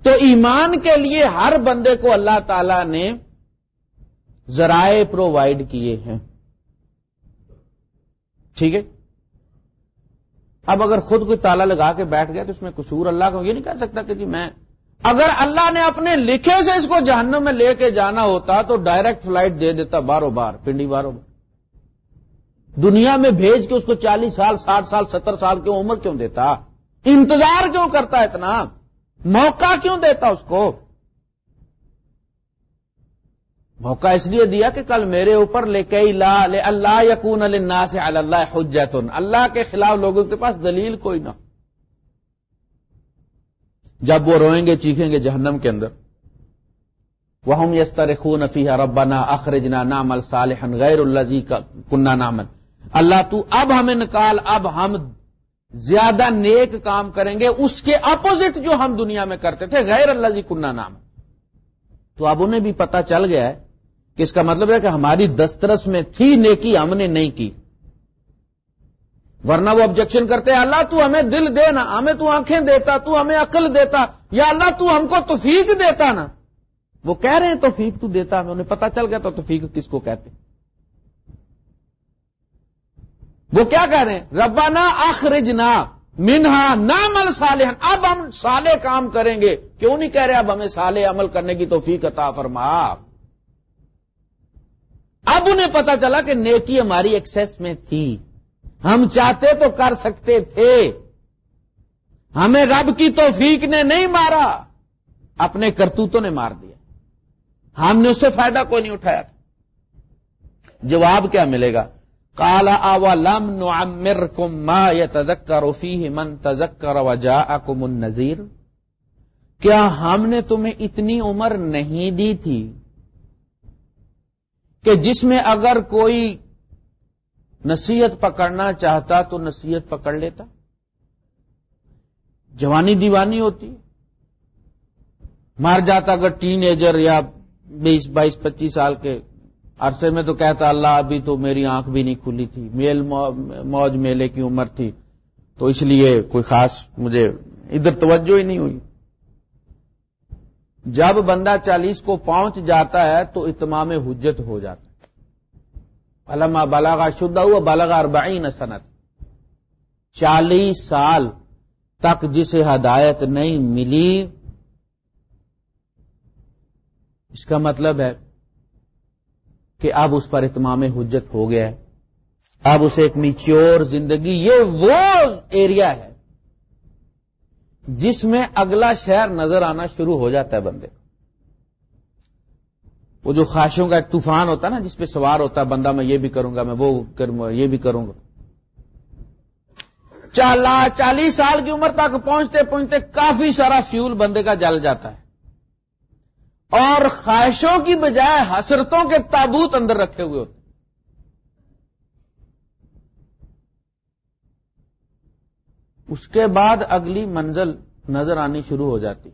تو ایمان کے لیے ہر بندے کو اللہ تعالی نے ذرائع پرووائڈ کیے ہیں۔ ٹھیک ہے؟ اب اگر خود کوئی تالا لگا کے بیٹھ گیا تو اس میں قصور اللہ کا یہ نہیں کہہ سکتا کہ جی میں اگر اللہ نے اپنے لکھے سے اس کو جہنم میں لے کے جانا ہوتا تو ڈائریکٹ فلائٹ دے دیتا بارو بار، پنڈی بارو بار۔ دنیا میں بھیج کے اس کو چالیس سال، ساٹھ سال، ستر سال کی عمر کیوں دیتا؟ انتظار کیوں کرتا اتنا؟ موقع کیوں دیتا اس کو؟ موقع اس لیے دیا کہ کل میرے اوپر لے کے اللہ یقون اللہ سے اللہ حجتن۔ اللہ کے خلاف لوگوں کے پاس دلیل کوئی نہ جب وہ روئیں گے، چیخیں گے جہنم کے اندر۔ وہ ہم یستر خون فیح ربنا اخرجنا نام الصالح غیر اللہ جی کا کنہ نامن اللہ تو اب ہمیں نکال، اب ہم زیادہ نیک کام کریں گے، اس کے اپوزٹ جو ہم دنیا میں کرتے تھے، غیر اللہ جی کنہ نام۔ تو اب انہیں بھی پتا چل گیا ہے کہ اس کا مطلب ہے کہ ہماری دسترس میں تھی نیکی، ہم نے نہیں کی۔ ورنہ وہ آبجیکشن کرتے ہیں، اللہ تو ہمیں دل دے نا، ہمیں تو آنکھیں دیتا، تو ہمیں عقل دیتا، یا اللہ تو ہم کو توفیق دیتا نا۔ وہ کہہ رہے ہیں توفیق تو دیتا، ہمیں انہیں پتا چل گیا تو توفیق کس کو کہتے وہ کیا کہہ رہے ہیں؟ ربانہ اخرجنا منہا نامل صالح اب ہم سالے کام کریں گے۔ کیوں نہیں کہہ رہے اب ہمیں سالے عمل کرنے کی توفیق عطا فرما؟ اب انہیں پتا چلا کہ نیکی ہماری ایکسس میں تھی۔ ہم چاہتے تو کر سکتے تھے۔ ہمیں رب کی توفیق نے نہیں مارا۔ اپنے کرتوتوں نے مار دیا۔ ہم نے اس سے فائدہ کوئی نہیں اٹھایا۔ تھا جواب کیا ملے گا؟ کالا آوا لم نمر کم ما یا تزکر رفی من تزکر وجا کم نذیر کیا ہم نے تمہیں اتنی عمر نہیں دی تھی کہ جس میں اگر کوئی نصیحت پکڑنا چاہتا تو نصیحت پکڑ لیتا؟ جوانی دیوانی ہوتی، مار جاتا اگر ٹین ایجر یا بیس، بائیس، پچیس سال کے عرصے میں تو کہتا اللہ ابھی تو میری آنکھ بھی نہیں کھلی تھی، میل موج میلے کی عمر تھی۔ تو اس لیے کوئی خاص مجھے ادھر توجہ ہی نہیں ہوئی۔ جب بندہ چالیس کو پہنچ جاتا ہے تو اتمام حجت ہو جاتا ہے۔ علما بالاغا شدہ ہوا بالاغا اربعین سنت۔ چالیس سال تک جسے ہدایت نہیں ملی۔ اس کا مطلب ہے کہ اب اس پر اتمام حجت ہو گیا ہے۔ اب اسے ایک میچور زندگی، یہ وہ ایریا ہے جس میں اگلا شہر نظر آنا شروع ہو جاتا ہے بندے وہ جو خواہشوں کا ایک طوفان ہوتا ہے نا، جس پہ سوار ہوتا ہے، بندہ میں یہ بھی کروں گا، میں وہ کروں گا یہ بھی کروں گا۔ چالا، چالیس سال کی عمر تک پہنچتے پہنچتے کافی سارا فیول بندے کا جل جاتا ہے۔ اور خواہشوں کی بجائے حسرتوں کے تابوت اندر رکھے ہوئے ہوتے اس کے بعد اگلی منزل نظر آنی شروع ہو جاتی۔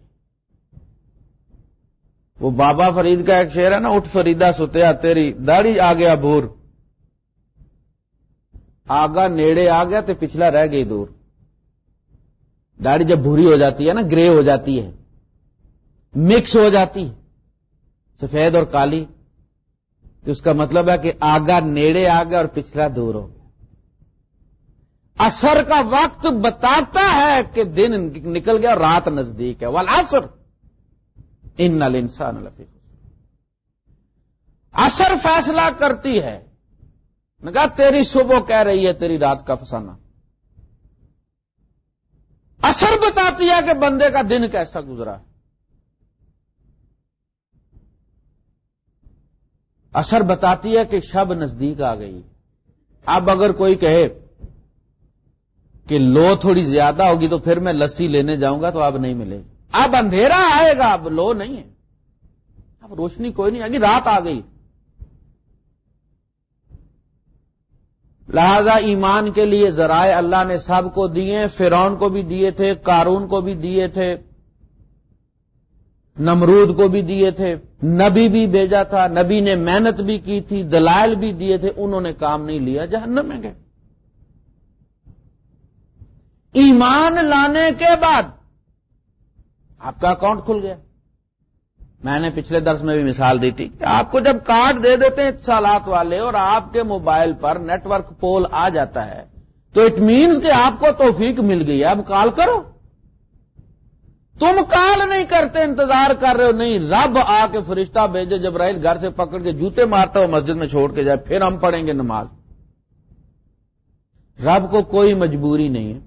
وہ بابا فرید کا ایک شعر ہے نا، اٹھ فریدا ستیا تیری داڑھی آ گیا بھور۔ آگا نیڑے آ گیا تو پچھلا رہ گئی دور۔ داڑھی جب بھوری ہو جاتی ہے نا، گرے ہو جاتی ہے۔ مکس ہو جاتی سفید اور کالی۔ تو اس کا مطلب ہے کہ آگا نیڑے آ گیا اور پچھلا دور ہو گیا۔ اثر کا وقت بتاتا ہے کہ دن نکل گیا رات نزدیک ہے۔ والعصر۔ ان نل انسان اثر فیصلہ کرتی ہے۔ کہا، تیری صبح کہہ رہی ہے، تیری رات کا فسانہ۔ اثر بتاتی ہے کہ بندے کا دن کیسا گزرا۔ ہے اثر بتاتی ہے کہ شب نزدیک آ گئی۔ اب اگر کوئی کہے کہ لو تھوڑی زیادہ ہوگی تو پھر میں لسی لینے جاؤں گا تو اب نہیں ملے گی۔ اب اندھیرا آئے گا، اب لو نہیں ہے۔ اب روشنی کوئی نہیں آگی رات آ گئی۔ لہذا ایمان کے لیے ذرائع اللہ نے سب کو دیے فرون کو بھی دیے تھے کارون کو بھی دیے تھے۔ نمرود کو بھی دیے تھے، نبی بھی بھیجا تھا، نبی نے محنت بھی کی تھی، دلائل بھی دیے تھے، انہوں نے کام نہیں لیا، جہنم میں گئے۔ ایمان لانے کے بعد آپ کا اکاؤنٹ کھل گیا۔ میں نے پچھلے درس میں بھی مثال دی تھی کہ آپ کو جب کارڈ دے دیتے ہیں اتصالات والے اور آپ کے موبائل پر نیٹ ورک پول آ جاتا ہے، تو اٹ مینس کہ آپ کو توفیق مل گئی اب کال کرو۔ تم کال نہیں کرتے، انتظار کر رہے ہو، نہیں، رب آ کے فرشتہ بھیجے جب گھر سے پکڑ کے جوتے مارتا ہو، مسجد میں چھوڑ کے جائے، پھر ہم پڑھیں گے نماز۔ رب کو کوئی مجبوری نہیں ہے۔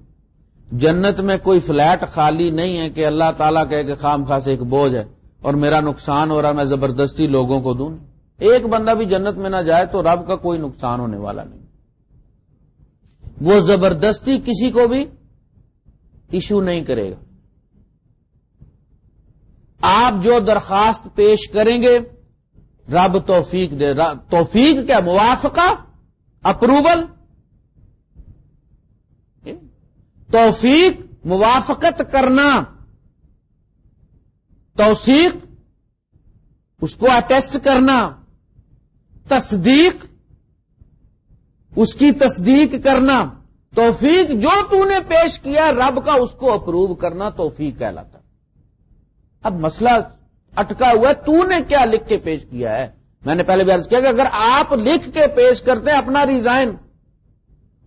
جنت میں کوئی فلیٹ خالی نہیں ہے کہ اللہ تعالیٰ کہے کہ خام خاص ایک بوجھ ہے اور میرا نقصان ہو رہا میں زبردستی لوگوں کو دوں۔ ایک بندہ بھی جنت میں نہ جائے تو رب کا کوئی نقصان ہونے والا نہیں۔ وہ زبردستی کسی کو بھی ایشو نہیں کرے گا۔ آپ جو درخواست پیش کریں گے، رب توفیق دے توفیق کیا؟ موافقہ؟ اپروول؟ توفیق، موافقت کرنا۔ توثیق، اس کو اٹیسٹ کرنا۔ تصدیق، اس کی تصدیق کرنا۔ توفیق جو تو نے پیش کیا، رب کا اس کو اپروو کرنا توفیق کہلاتا اب مسئلہ اٹکا ہوا ہے، تو نے کیا لکھ کے پیش کیا ہے؟ میں نے پہلے بھی عرض کیا کہ اگر آپ لکھ کے پیش کرتے ہیں اپنا ریزائن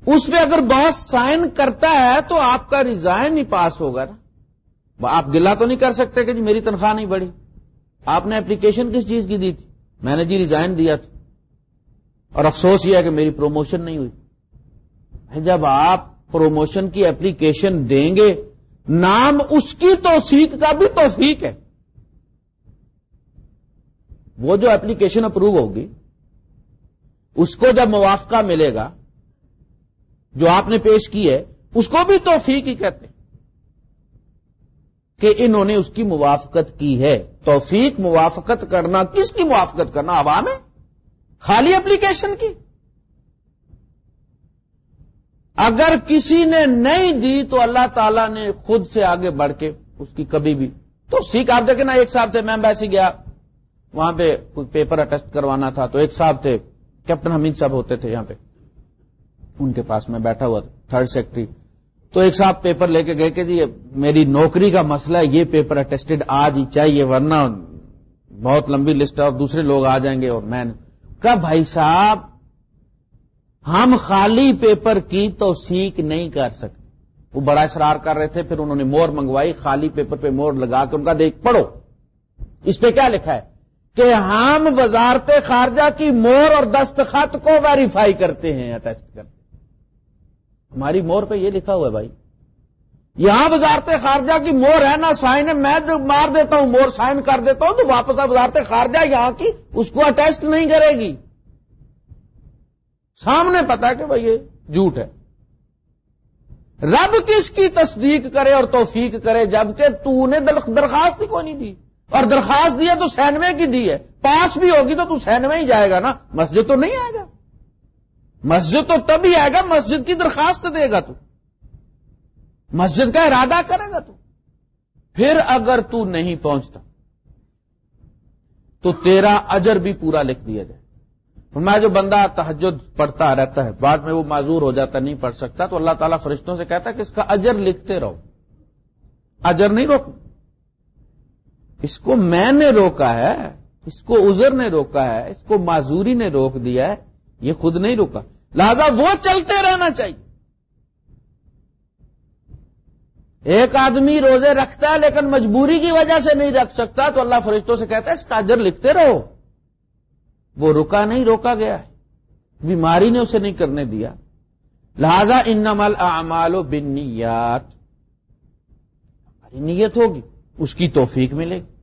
اس پہ اگر باس سائن کرتا ہے تو آپ کا ریزائن ہی پاس ہوگا نا۔ آپ گلا تو نہیں کر سکتے کہ جی میری تنخواہ نہیں بڑھی۔ آپ نے اپلیکیشن کس چیز کی دی تھی؟ میں نے جی ریزائن دیا تھا۔ اور افسوس یہ ہے کہ میری پروموشن نہیں ہوئی۔ جب آپ پروموشن کی اپلیکیشن دیں گے نام اس کی توثیق کا بھی توفیق ہے۔ وہ جو اپلیکیشن اپروو ہوگی، اس کو جب موافقہ ملے گا، جو آپ نے پیش کی ہے، اس کو بھی توفیق ہی کہتے ہیں کہ انہوں نے اس کی موافقت کی ہے۔ توفیق موافقت کرنا، کس کی موافقت کرنا؟ عوام ہے؟ خالی اپلیکیشن کی۔ اگر کسی نے نہیں دی تو اللہ تعالی نے خود سے آگے بڑھ کے اس کی کبھی بھی تو سیکھ آپ دیکھیں نا، ایک صاحب تھے، میں بیسی گیا، وہاں پہ کوئی پیپر اٹیسٹ کروانا تھا، تو ایک صاحب تھے، کیپٹن حمید صاحب ہوتے تھے یہاں پہ۔ ان کے پاس میں بیٹھا ہوا، تھرڈ سیکٹری۔ تو ایک صاحب پیپر لے کے گئے کہ جی میری نوکری کا مسئلہ ہے، یہ پیپر اٹیسٹڈ آج ہی چاہیے، ورنہ بہت لمبی لسٹ ہے اور دوسرے لوگ آ جائیں گے اور میں کہا، بھائی صاحب ہم خالی پیپر کی تو سیکھ نہیں کر سکتے۔ وہ بڑا اصرار کر رہے تھے، پھر انہوں نے مور منگوائی، خالی پیپر پہ مور لگا کے ان کا دیکھ، پڑھو۔ اس پہ کیا لکھا ہے؟ کہ ہم وزارت خارجہ کی مور اور دستخط کو ویریفائی کرتے ہیں اٹیسٹ کرتے ہیں۔ ہماری مور پہ یہ لکھا ہوا ہے بھائی۔ یہاں وزارت خارجہ کی مور ہے نا سائن ہے، میں مار دیتا ہوں، مور سائن کر دیتا ہوں، تو واپس وزارت خارجہ یہاں کی اس کو اٹیسٹ نہیں کرے گی۔ سامنے پتا کہ بھائی یہ جھوٹ ہے۔ رب کس کی تصدیق کرے اور توفیق کرے جبکہ تو نے درخواست ہی کو نہیں دی۔ اور درخواست دی ہے تو سینوے کی دی ہے۔ پاس بھی ہوگی تو تو سینوے ہی جائے گا نا۔ مسجد تو نہیں آئے گا۔ مسجد تو تبھی آئے گا مسجد کی درخواست دے گا تو۔ مسجد کا ارادہ کرے گا تو۔ پھر اگر تو نہیں پہنچتا تو تیرا اجر بھی پورا لکھ دیا جائے۔ میں جو بندہ تحجد پڑھتا رہتا ہے، بعد میں وہ معذور ہو جاتا نہیں پڑھ سکتا، تو اللہ تعالیٰ فرشتوں سے کہتا ہے کہ اس کا اجر لکھتے رہو۔ اجر نہیں روک اس کو میں نے روکا ہے، اس کو ازر نے روکا ہے، اس کو معذوری نے روک دیا ہے، یہ خود نہیں روکا۔ لہذا وہ چلتے رہنا چاہیے۔ ایک آدمی روزے رکھتا ہے، لیکن مجبوری کی وجہ سے نہیں رکھ سکتا، تو اللہ فرشتوں سے کہتا ہے اس کا اجر لکھتے رہو۔ وہ رکا نہیں، روکا گیا ہے۔ بیماری نے اسے نہیں کرنے دیا۔ لہذا ان نمل اعمال و بنیات ہماری نیت ہوگی، اس کی توفیق ملے گی۔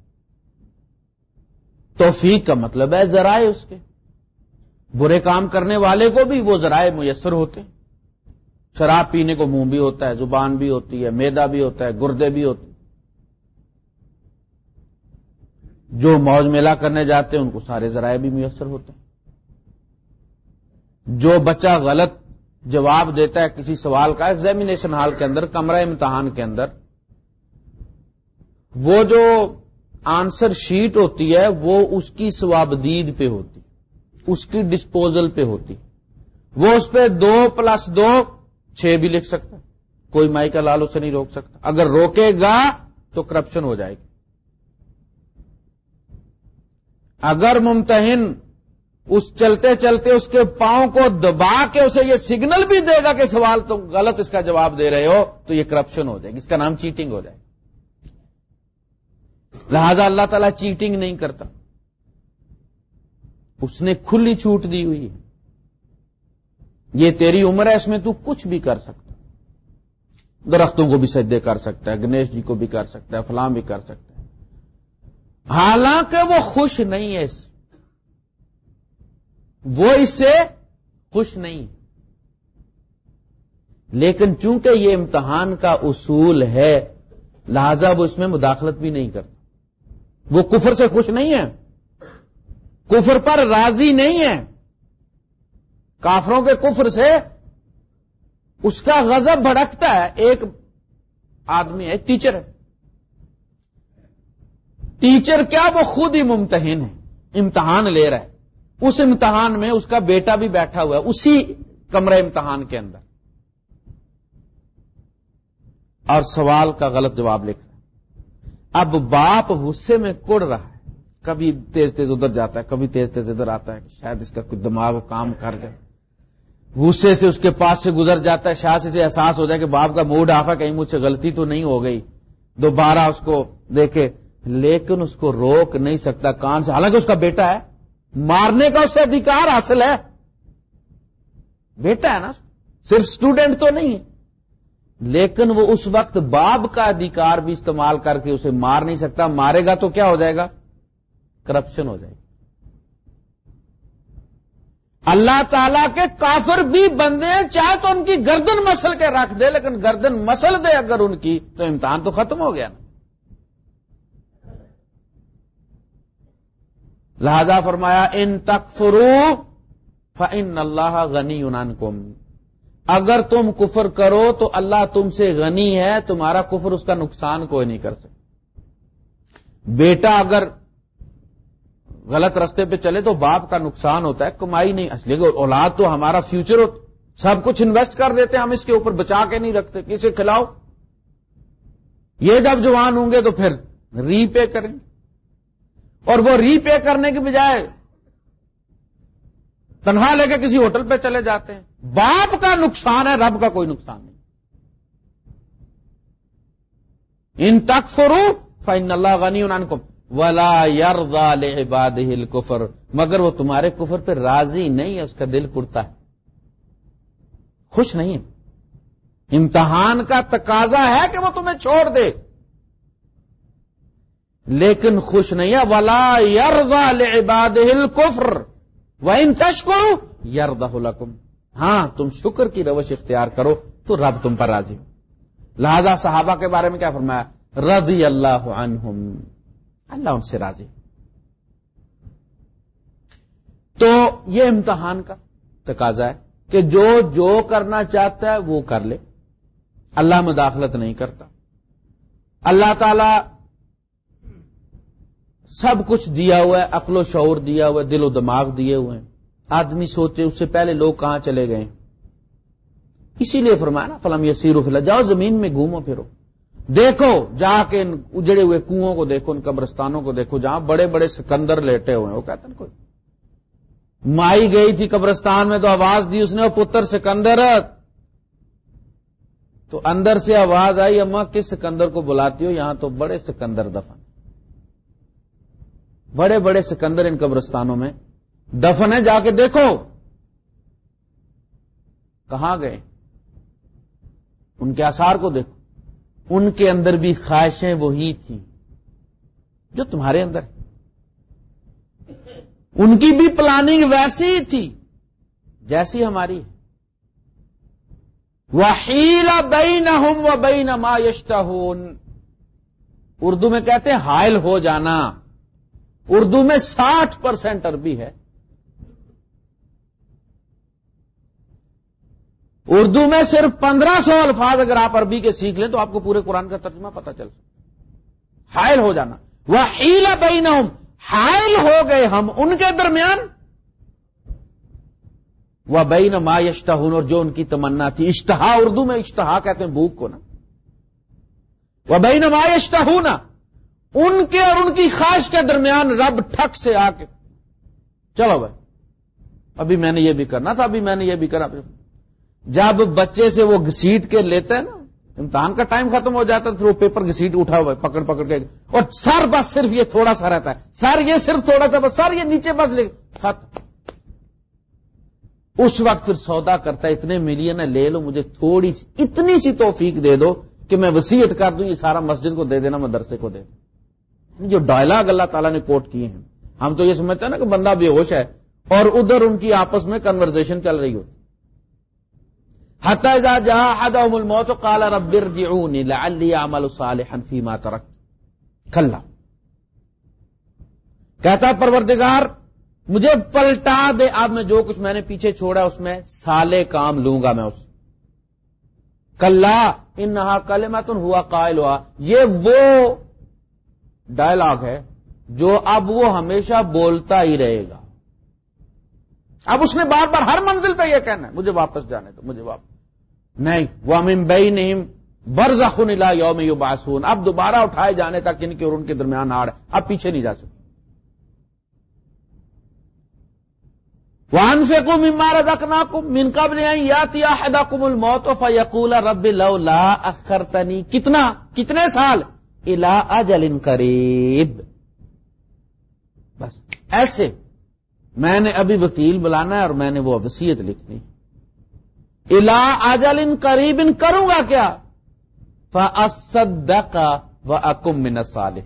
توفیق کا مطلب ہے ذرائع اس کے۔ برے کام کرنے والے کو بھی وہ ذرائع میسر ہوتے ہیں۔ شراب پینے کو منہ بھی ہوتا ہے، زبان بھی ہوتی ہے میدا بھی ہوتا ہے، گردے بھی ہوتے ہیں۔ جو موج میلہ کرنے جاتے ہیں، ان کو سارے ذرائع بھی میسر ہوتے ہیں۔ جو بچہ غلط جواب دیتا ہے کسی سوال کا ایگزامینیشن ہال کے اندر، کمرہ امتحان کے اندر، وہ جو آنسر شیٹ ہوتی ہے، وہ اس کی سوابدید پہ ہوتی اس کی ڈسپوزل پہ ہوتی وہ اس پہ دو پلس دو، چھ بھی لکھ سکتا کوئی مائی کا لال اسے نہیں روک سکتا۔ اگر روکے گا تو کرپشن ہو جائے گی۔ اگر ممتحن اس چلتے چلتے اس کے پاؤں کو دبا کے اسے یہ سگنل بھی دے گا کہ سوال تو غلط اس کا جواب دے رہے ہو، تو یہ کرپشن ہو جائے گی، اس کا نام چیٹنگ ہو جائے لہذا اللہ تعالیٰ چیٹنگ نہیں کرتا۔ اس نے کھلی چھوٹ دی ہوئی ہے۔ یہ تیری عمر ہے، اس میں تو کچھ بھی کر سکتا۔ درختوں کو بھی سجدے کر سکتا ہے، گنیش جی کو بھی کر سکتا ہے، فلاں بھی کر سکتا ہے۔ حالانکہ وہ خوش نہیں ہے اس وہ اس سے خوش نہیں۔ لیکن چونکہ یہ امتحان کا اصول ہے، لہذا وہ اس میں مداخلت بھی نہیں کرتا۔ وہ کفر سے خوش نہیں ہے۔ کفر پر راضی نہیں ہے۔ کافروں کے کفر سے اس کا غضب بھڑکتا ہے۔ ایک آدمی ہے ٹیچر ہے۔ ٹیچر کیا وہ خود ہی ممتحن ہے، امتحان لے رہا ہے۔ اس امتحان میں اس کا بیٹا بھی بیٹھا ہوا ہے، اسی کمرے امتحان کے اندر۔ اور سوال کا غلط جواب لکھ رہا ہے۔ اب باپ غصے میں کوڑ رہا ہے۔ کبھی تیز تیز ادھر جاتا ہے، کبھی تیز تیز ادھر آتا ہے شاید اس کا کوئی دماغ کام کر جائے غصے سے اس کے پاس سے گزر جاتا ہے، شاید اسے احساس ہو جائے کہ باپ کا موڈ آفا ہے کہیں مجھ سے غلطی تو نہیں ہو گئی۔ دوبارہ اس کو دیکھے لیکن اس کو روک نہیں سکتا کان سے۔ حالانکہ اس کا بیٹا ہے۔ مارنے کا اسے ادھیکار حاصل ہے۔ بیٹا ہے نا۔ صرف اسٹوڈنٹ تو نہیں ہے۔ لیکن وہ اس وقت باب کا ادھیکار بھی استعمال کر کے اسے مار نہیں سکتا۔ مارے گا تو کیا ہو جائے گا؟ کرپشن ہو جائے گی اللہ تعالی کے کافر بھی بندے ہیں، چاہے تو ان کی گردن مسل کے رکھ دے، لیکن گردن مسل دے اگر ان کی، تو امتحان تو ختم ہو گیا نا۔ لہذا فرمایا، ان تکفرو فن اللہ غنی یونان کم اگر تم کفر کرو تو اللہ تم سے غنی ہے، تمہارا کفر اس کا نقصان کوئی نہیں کر سکتا۔ بیٹا اگر غلط رستے پہ چلے تو باپ کا نقصان ہوتا ہے، کمائی نہیں۔ اصلی اولاد تو ہمارا فیوچر ہو سب کچھ انویسٹ کر دیتے ہیں، ہم اس کے اوپر بچا کے نہیں رکھتے۔ کسے کھلاؤ۔ یہ جب جوان ہوں گے تو پھر ری پے کریں۔ گے اور وہ ری پے کرنے کے بجائے تنہا لے کے کسی ہوٹل پہ چلے جاتے ہیں۔ باپ کا نقصان ہے، رب کا کوئی نقصان نہیں۔ ان تک فرو فائن اللہ غنی کو ولا یردا لعباد الکفر۔ مگر وہ تمہارے کفر پہ راضی نہیں ہے، اس کا دل کڑتا ہے۔ خوش نہیں ہے۔ امتحان کا تقاضا ہے کہ وہ تمہیں چھوڑ دے۔ لیکن خوش نہیں ہے، ولا یردا لعباد الکفر وہ ان تشکر یردا ہاں تم شکر کی روش اختیار کرو، تو رب تم پر راضی۔ ہو لہذا صحابہ کے بارے میں کیا فرمایا؟ رضی اللہ عنہم۔ اللہ ان سے راضی۔ تو یہ امتحان کا تقاضا ہے کہ جو جو کرنا چاہتا ہے وہ کر لے۔ اللہ مداخلت نہیں کرتا۔ اللہ تعالی سب کچھ دیا ہوا ہے، عقل و شعور دیا ہوا ہے، دل و دماغ دیے ہوئے ہیں۔ آدمی سوچے اس سے پہلے لوگ کہاں چلے گئے اسی لیے فرمایا نا فلم یہ سیرو فلا جاؤ زمین میں گھومو، پھرو۔ دیکھو، جا کے ان اجڑے ہوئے کنو کو دیکھو، ان قبرستانوں کو دیکھو، جہاں بڑے بڑے سکندر لیٹے ہوئے ہیں۔ وہ کہتے ہیں، کوئی مائی گئی تھی قبرستان میں تو آواز دی اس نے وہ پتر سکندر! تو اندر سے آواز آئی اما کس سکندر کو بلاتی ہو؟ یہاں تو بڑے سکندر دفن بڑے بڑے سکندر ان قبرستانوں میں دفن ہے جا کے دیکھو۔ کہاں گئے؟ ان کے آثار کو دیکھو۔ ان کے اندر بھی خواہشیں وہی تھیں جو تمہارے اندر۔ ان کی بھی پلاننگ ویسی ہی تھی، جیسی ہماری۔ وحیل بین ہوں و بین ما یشتا اردو میں کہتے ہیں، حائل ہو جانا۔ اردو میں ساٹھ پرسینٹ عربی ہے۔ اردو میں صرف پندرہ سو الفاظ اگر آپ عربی کے سیکھ لیں تو آپ کو پورے قرآن کا ترجمہ پتا چل حائل ہو جانا۔ وہ ہیلا بین حائل ہو گئے ہم ان کے درمیان۔ وہ بین ما اشتہ اور جو ان کی تمنا تھی۔ اشتہا اردو میں اشتہا کہتے ہیں بھوک کو نا۔ وہ بین ما اشتہ ان کے اور ان کی خواہش کے درمیان رب ٹھک سے آ کے چلو بھائی، ابھی میں نے یہ بھی کرنا تھا، ابھی میں نے یہ بھی کرا جب بچے سے وہ گسیٹ کے لیتے ہیں نا، امتحان کا ٹائم ختم ہو جاتا ہے، پھر وہ پیپر گسیٹ اٹھا ہوا ہے، پکڑ پکڑ کے اور سر بس صرف یہ تھوڑا سا رہتا ہے۔ سر یہ صرف تھوڑا سا بس، سر یہ نیچے بس لے ختم۔ اس وقت پھر سودا کرتا ہے، اتنے ملین ہے، لے لو مجھے تھوڑی سی اتنی سی توفیق دے دو کہ میں وسیعت کر دوں، یہ سارا مسجد کو دے دینا، مدرسے کو دے دوں۔ جو ڈائلاگ اللہ تعالیٰ نے کوٹ کیے ہیں۔ ہم تو یہ سمجھتے ہیں نا کہ بندہ بے ہوش ہے اور ادھر ان کی آپس میں کنورزیشن چل رہی ہوتی۔ حتیٰ جا الموت قال رب ارجعوني لعلی اعمل صالحا کھلا۔ کہتا پروردگار، مجھے پلٹا دے، اب میں جو کچھ میں نے پیچھے چھوڑا اس میں سالے کام لوں گا میں اس۔ کلا ان نہا کل میں ہوا قائل ہوا یہ وہ ڈائلاگ ہے جو اب وہ ہمیشہ بولتا ہی رہے گا۔ اب اس نے بار بار ہر منزل پہ یہ کہنا ہے، مجھے واپس جانے تو مجھے واپس۔ نہیں وہ بئی نہیں برز الا یوم یو باسون اب دوبارہ اٹھائے جانے تک ان کے اور ان کے درمیان آڑ اب پیچھے نہیں جا سکتے۔ وان سے کم امار ادکنا کم من کب نہیں یا تیا حدا کم الموت فیقول رب لو لا اخرتنی کتنا؟ کتنے سال؟ الا اجل قریب۔ بس، ایسے۔ میں نے ابھی وکیل بلانا ہے اور میں نے وہ وسیعت لکھنی۔ الا آجل ان قریب ان کروں گا کیا؟ کا و اکم من صالح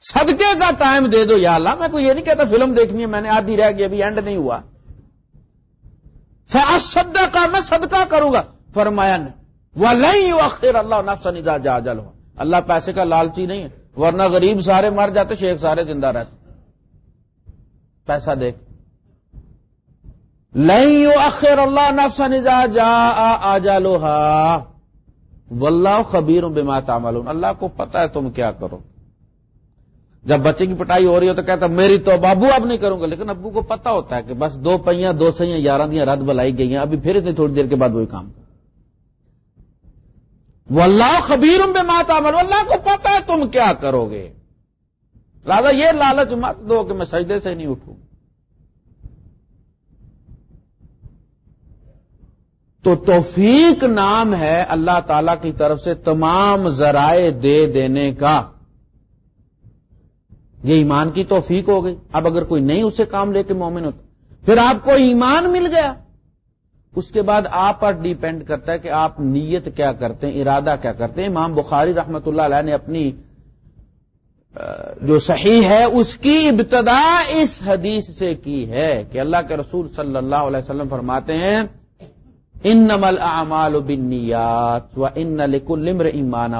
صدقے کا ٹائم دے دو، یا اللہ، میں کوئی یہ نہیں کہتا فلم دیکھنی ہے، میں نے آدھی رہ گئی، ابھی اینڈ نہیں ہوا۔ فاسد کا میں صدقہ کروں گا۔ فرمایا نے وہ نہیں اللہ نفس نجا جا جل ہو اللہ پیسے کا لالچی نہیں ہے۔ ورنہ غریب سارے مر جاتے، شیخ سارے زندہ رہتے۔ پیسہ دیکھ لئی اخر اللہ نفس نجا جا آ جالوہا واللہ خبیر بما تعملون۔ اللہ کو پتا ہے تم کیا کرو۔ جب بچے کی پٹائی ہو رہی ہو تو کہتا میری تو ابو اب نہیں کروں گا۔ لیکن ابو کو پتا ہوتا ہے کہ بس دو پہیاں، دو سیاں گیارہ دیا رد بلائی گئی ہیں۔ ابھی پھر اتنی تھوڑی دیر کے بعد وہی کام۔ وہ اللہ خبیر بے مات عمل اللہ کو پتا ہے تم کیا کرو گے۔ راجا یہ لالچ مت دو کہ میں سجدے سے نہیں اٹھوں۔ تو توفیق نام ہے اللہ تعالی کی طرف سے تمام ذرائع دے دینے کا۔ یہ ایمان کی توفیق ہو گئی۔ اب اگر کوئی نہیں اسے کام لے کے مومن ہوتا، پھر آپ کو ایمان مل گیا۔ اس کے بعد آپ پر ڈیپینڈ کرتا ہے کہ آپ نیت کیا کرتے ہیں، ارادہ کیا کرتے ہیں۔ امام بخاری رحمت اللہ علیہ نے اپنی جو صحیح ہے، اس کی ابتدا اس حدیث سے کی ہے کہ اللہ کے رسول صلی اللہ علیہ وسلم فرماتے ہیں ان نمل اعمال بنیات و ان لکل امر ایمان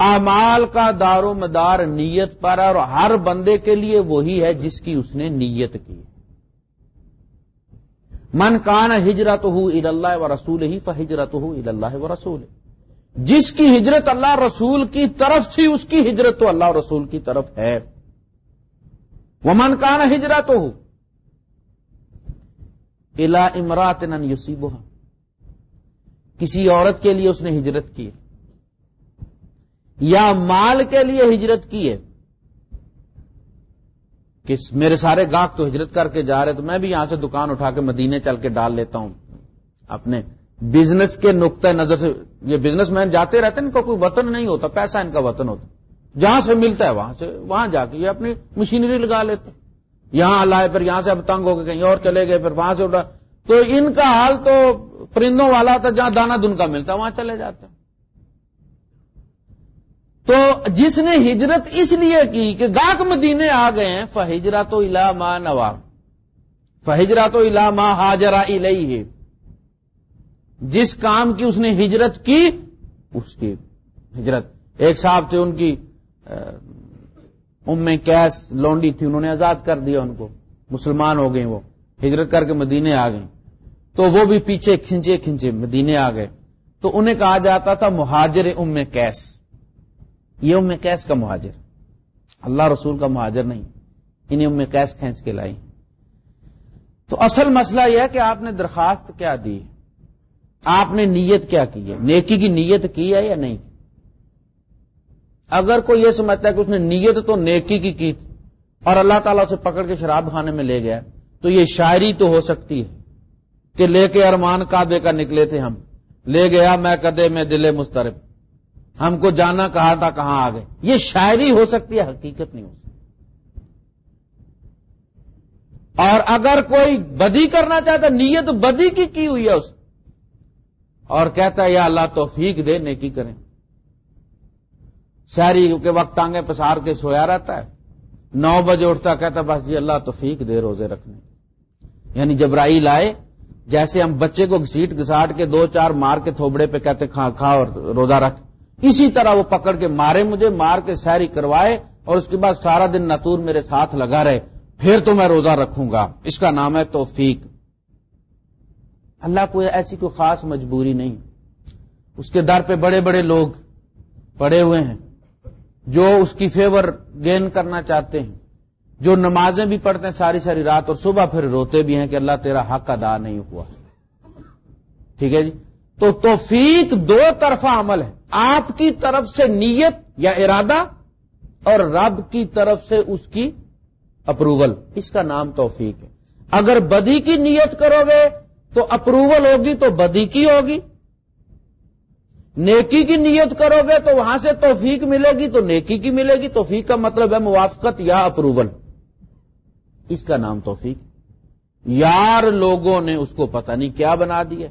اعمال کا دار و مدار نیت پر اور ہر بندے کے لیے وہی ہے جس کی اس نے نیت کی۔ من کان ہجرت ہو اد اللہ و رسول ہی فجرت ہو اد اللہ و رسول جس کی ہجرت اللہ رسول کی طرف تھی، اس کی ہجرت تو اللہ رسول کی طرف ہے۔ وہ من کان ہجرت ہو الا امرات یوسیبہ کسی عورت کے لیے اس نے ہجرت کی یا مال کے لیے ہجرت کی ہے کہ میرے سارے گاہک تو ہجرت کر کے جا رہے تو میں بھی یہاں سے دکان اٹھا کے مدینے چل کے ڈال لیتا ہوں۔ اپنے بزنس کے نقطۂ نظر سے، یہ بزنس مین جاتے رہتے ہیں، ان کا کوئی وطن نہیں ہوتا، پیسہ ان کا وطن ہوتا۔ جہاں سے ملتا ہے، وہاں سے، وہاں جا کے یہ اپنی مشینری لگا لیتے یہاں لائے پھر یہاں سے اب تنگ ہو کے کہیں اور چلے گئے، پھر وہاں سے اٹھا۔ تو ان کا حال تو پرندوں والا تھا، جہاں دانا دن کا ملتا وہاں چلے جاتے تو جس نے ہجرت اس لیے کی کہ گاہک مدینے آ گئے ہیں فہجرا تو الا ماں نوا فہجرا تو الا ماں ہاجرا ہے جس کام کی اس نے ہجرت کی، اس کی ہجرت۔ ایک صاحب تھے ان کی ام کیس لونڈی تھی، انہوں نے آزاد کر دیا ان کو۔ مسلمان ہو گئے وہ۔ ہجرت کر کے مدینے آ گئے۔ تو وہ بھی پیچھے کھنچے کھنچے مدینے آ گئے۔ تو انہیں کہا جاتا تھا مہاجر ام کیس یہ ام کیس کا مہاجر۔ اللہ رسول کا مہاجر نہیں، انہیں ام کیس کھینچ کے لائی۔ تو اصل مسئلہ یہ ہے کہ آپ نے درخواست کیا دی۔ آپ نے نیت کیا کی ہے؟ نیکی کی نیت کی ہے یا نہیں؟ اگر کوئی یہ سمجھتا ہے کہ اس نے نیت تو نیکی کی کی اور اللہ تعالیٰ اسے پکڑ کے شراب خانے میں لے گیا، تو یہ شاعری تو ہو سکتی ہے کہ لے کے ارمان کعبے کا نکلے تھے ہم۔ لے گیا میں کدے میں دل مسترب ہم کو جانا کہا تھا، کہاں آ گئے۔ یہ شاعری ہو سکتی ہے، حقیقت نہیں ہو سکتی۔ اور اگر کوئی بدی کرنا چاہتا، نیت بدی کی کی ہوئی ہے اس۔ اور کہتا ہے، یا اللہ توفیق دے، نیکی کریں۔ شہری کے وقت ٹانگیں پسار کے سویا رہتا ہے۔ نو بجے اٹھتا، کہتا بس جی اللہ توفیق دے روزے رکھنے۔ یعنی جبرائیل آئے، جیسے ہم بچے کو گھسیٹ گساٹ کے دو چار مار کے تھوبڑے پہ کہتے، کھا کھا اور روزہ رکھ۔ اسی طرح وہ پکڑ کے مارے مجھے، مار کے سیری کروائے اور اس کے بعد سارا دن نتور میرے ساتھ لگا رہے۔ پھر تو میں روزہ رکھوں گا۔ اس کا نام ہے توفیق۔ اللہ کو ایسی کوئی خاص مجبوری نہیں۔ اس کے در پہ بڑے بڑے لوگ پڑے ہوئے ہیں۔ جو اس کی فیور گین کرنا چاہتے ہیں۔ جو نمازیں بھی پڑھتے ہیں ساری ساری رات اور صبح پھر روتے بھی ہیں کہ اللہ تیرا حق ادا نہیں ہوا۔ ٹھیک ہے جی؟ تو توفیق دو طرفہ عمل ہے۔ آپ کی طرف سے نیت یا ارادہ اور رب کی طرف سے اس کی اپروول۔ اس کا نام توفیق ہے۔ اگر بدی کی نیت کرو گے تو اپروول ہوگی تو بدی کی ہوگی۔ نیکی کی نیت کرو گے تو وہاں سے توفیق ملے گی تو نیکی کی ملے گی۔ توفیق کا مطلب ہے موافقت یا اپروول۔ اس کا نام توفیق۔ یار لوگوں نے اس کو پتہ نہیں کیا بنا دیا۔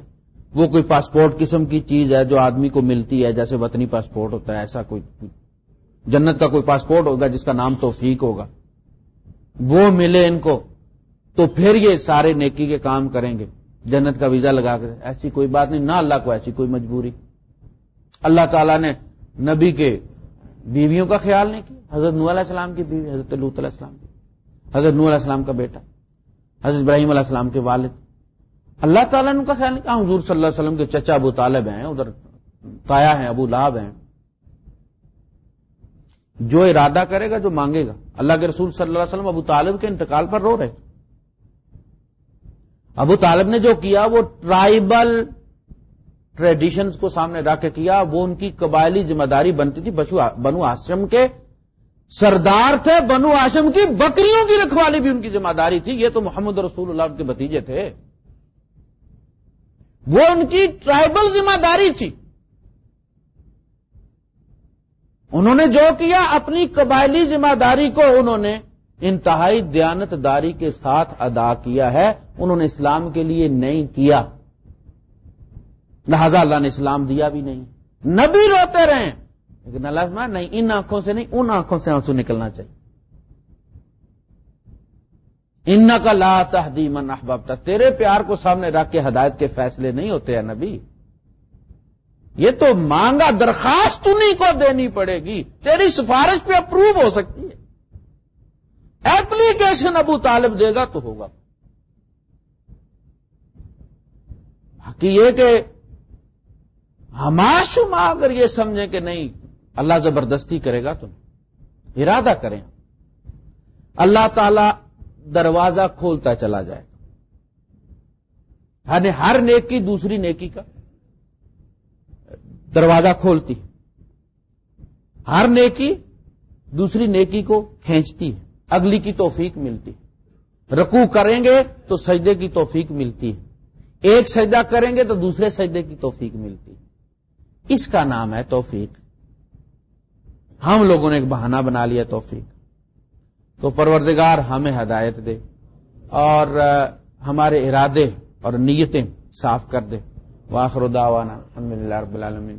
وہ کوئی پاسپورٹ قسم کی چیز ہے جو آدمی کو ملتی ہے، جیسے وطنی پاسپورٹ ہوتا ہے، ایسا کوئی جنت کا کوئی پاسپورٹ ہوگا جس کا نام توفیق ہوگا۔ وہ ملے ان کو تو پھر یہ سارے نیکی کے کام کریں گے، جنت کا ویزا لگا کر۔ ایسی کوئی بات نہیں، نہ اللہ کو ایسی کوئی مجبوری۔ اللہ تعالیٰ نے نبی کے بیویوں کا خیال نہیں کیا؟ حضرت نو علیہ السلام کی بیوی، حضرت لوت علیہ السلام کی۔ حضرت نور علیہ السلام کا بیٹا، حضرت ابراہیم علیہ السلام کے والد۔ اللہ تعالیٰ نے ان کا خیال نہیں کہا، حضور صلی اللہ علیہ وسلم کے چچا ابو طالب ہیں، ادھر تایا ہیں، ابو لاب ہیں۔ جو ارادہ کرے گا، جو مانگے گا۔ اللہ کے رسول صلی اللہ علیہ وسلم ابو طالب کے انتقال پر رو رہے۔ ابو طالب نے جو کیا، وہ ٹرائبل ٹریڈیشنز کو سامنے رکھ کے کیا۔ وہ ان کی قبائلی ذمہ داری بنتی تھی بنو آشرم کے سردار تھے، بنو آشم کی بکریوں کی رکھوالی بھی ان کی ذمہ داری تھی۔ یہ تو محمد رسول اللہ کے بتیجے تھے۔ وہ ان کی ٹرائبل ذمہ داری تھی۔ انہوں نے جو کیا، اپنی قبائلی ذمہ داری کو انہوں نے انتہائی دیانت داری کے ساتھ ادا کیا ہے۔ انہوں نے اسلام کے لیے نہیں کیا۔ لہذا اللہ نے اسلام دیا بھی نہیں۔ نبی روتے رہے لیکن اللہ نہیں، ان آنکھوں سے نہیں، ان آنکھوں سے آنسو نکلنا چاہیے۔ ان کا لا تحدی من احباب تیرے پیار کو سامنے رکھ کے ہدایت کے فیصلے نہیں ہوتے ہیں نبی۔ یہ تو مانگا درخواست انہیں کو دینی پڑے گی، تیری سفارش پہ اپروو ہو سکتی ہے۔ ایپلیکیشن ابو طالب دے گا تو ہوگا۔ باقی یہ کہ ہماشما اگر یہ سمجھیں کہ نہیں، اللہ زبردستی کرے گا تو ارادہ کریں۔ اللہ تعالی دروازہ کھولتا چلا جائے گا۔ یعنی ہر نیکی دوسری نیکی کا دروازہ کھولتی ہر نیکی دوسری نیکی کو کھینچتی ہے۔ اگلی کی توفیق ملتی رکو کریں گے تو سجدے کی توفیق ملتی ہے۔ ایک سجدہ کریں گے تو دوسرے سجدے کی توفیق ملتی اس کا نام ہے توفیق۔ ہم لوگوں نے ایک بہانہ بنا لیا توفیق۔ تو پروردگار ہمیں ہدایت دے اور ہمارے ارادے اور نیتیں صاف کر دے۔ واخر دعوانا الحمد للہ رب العالمین۔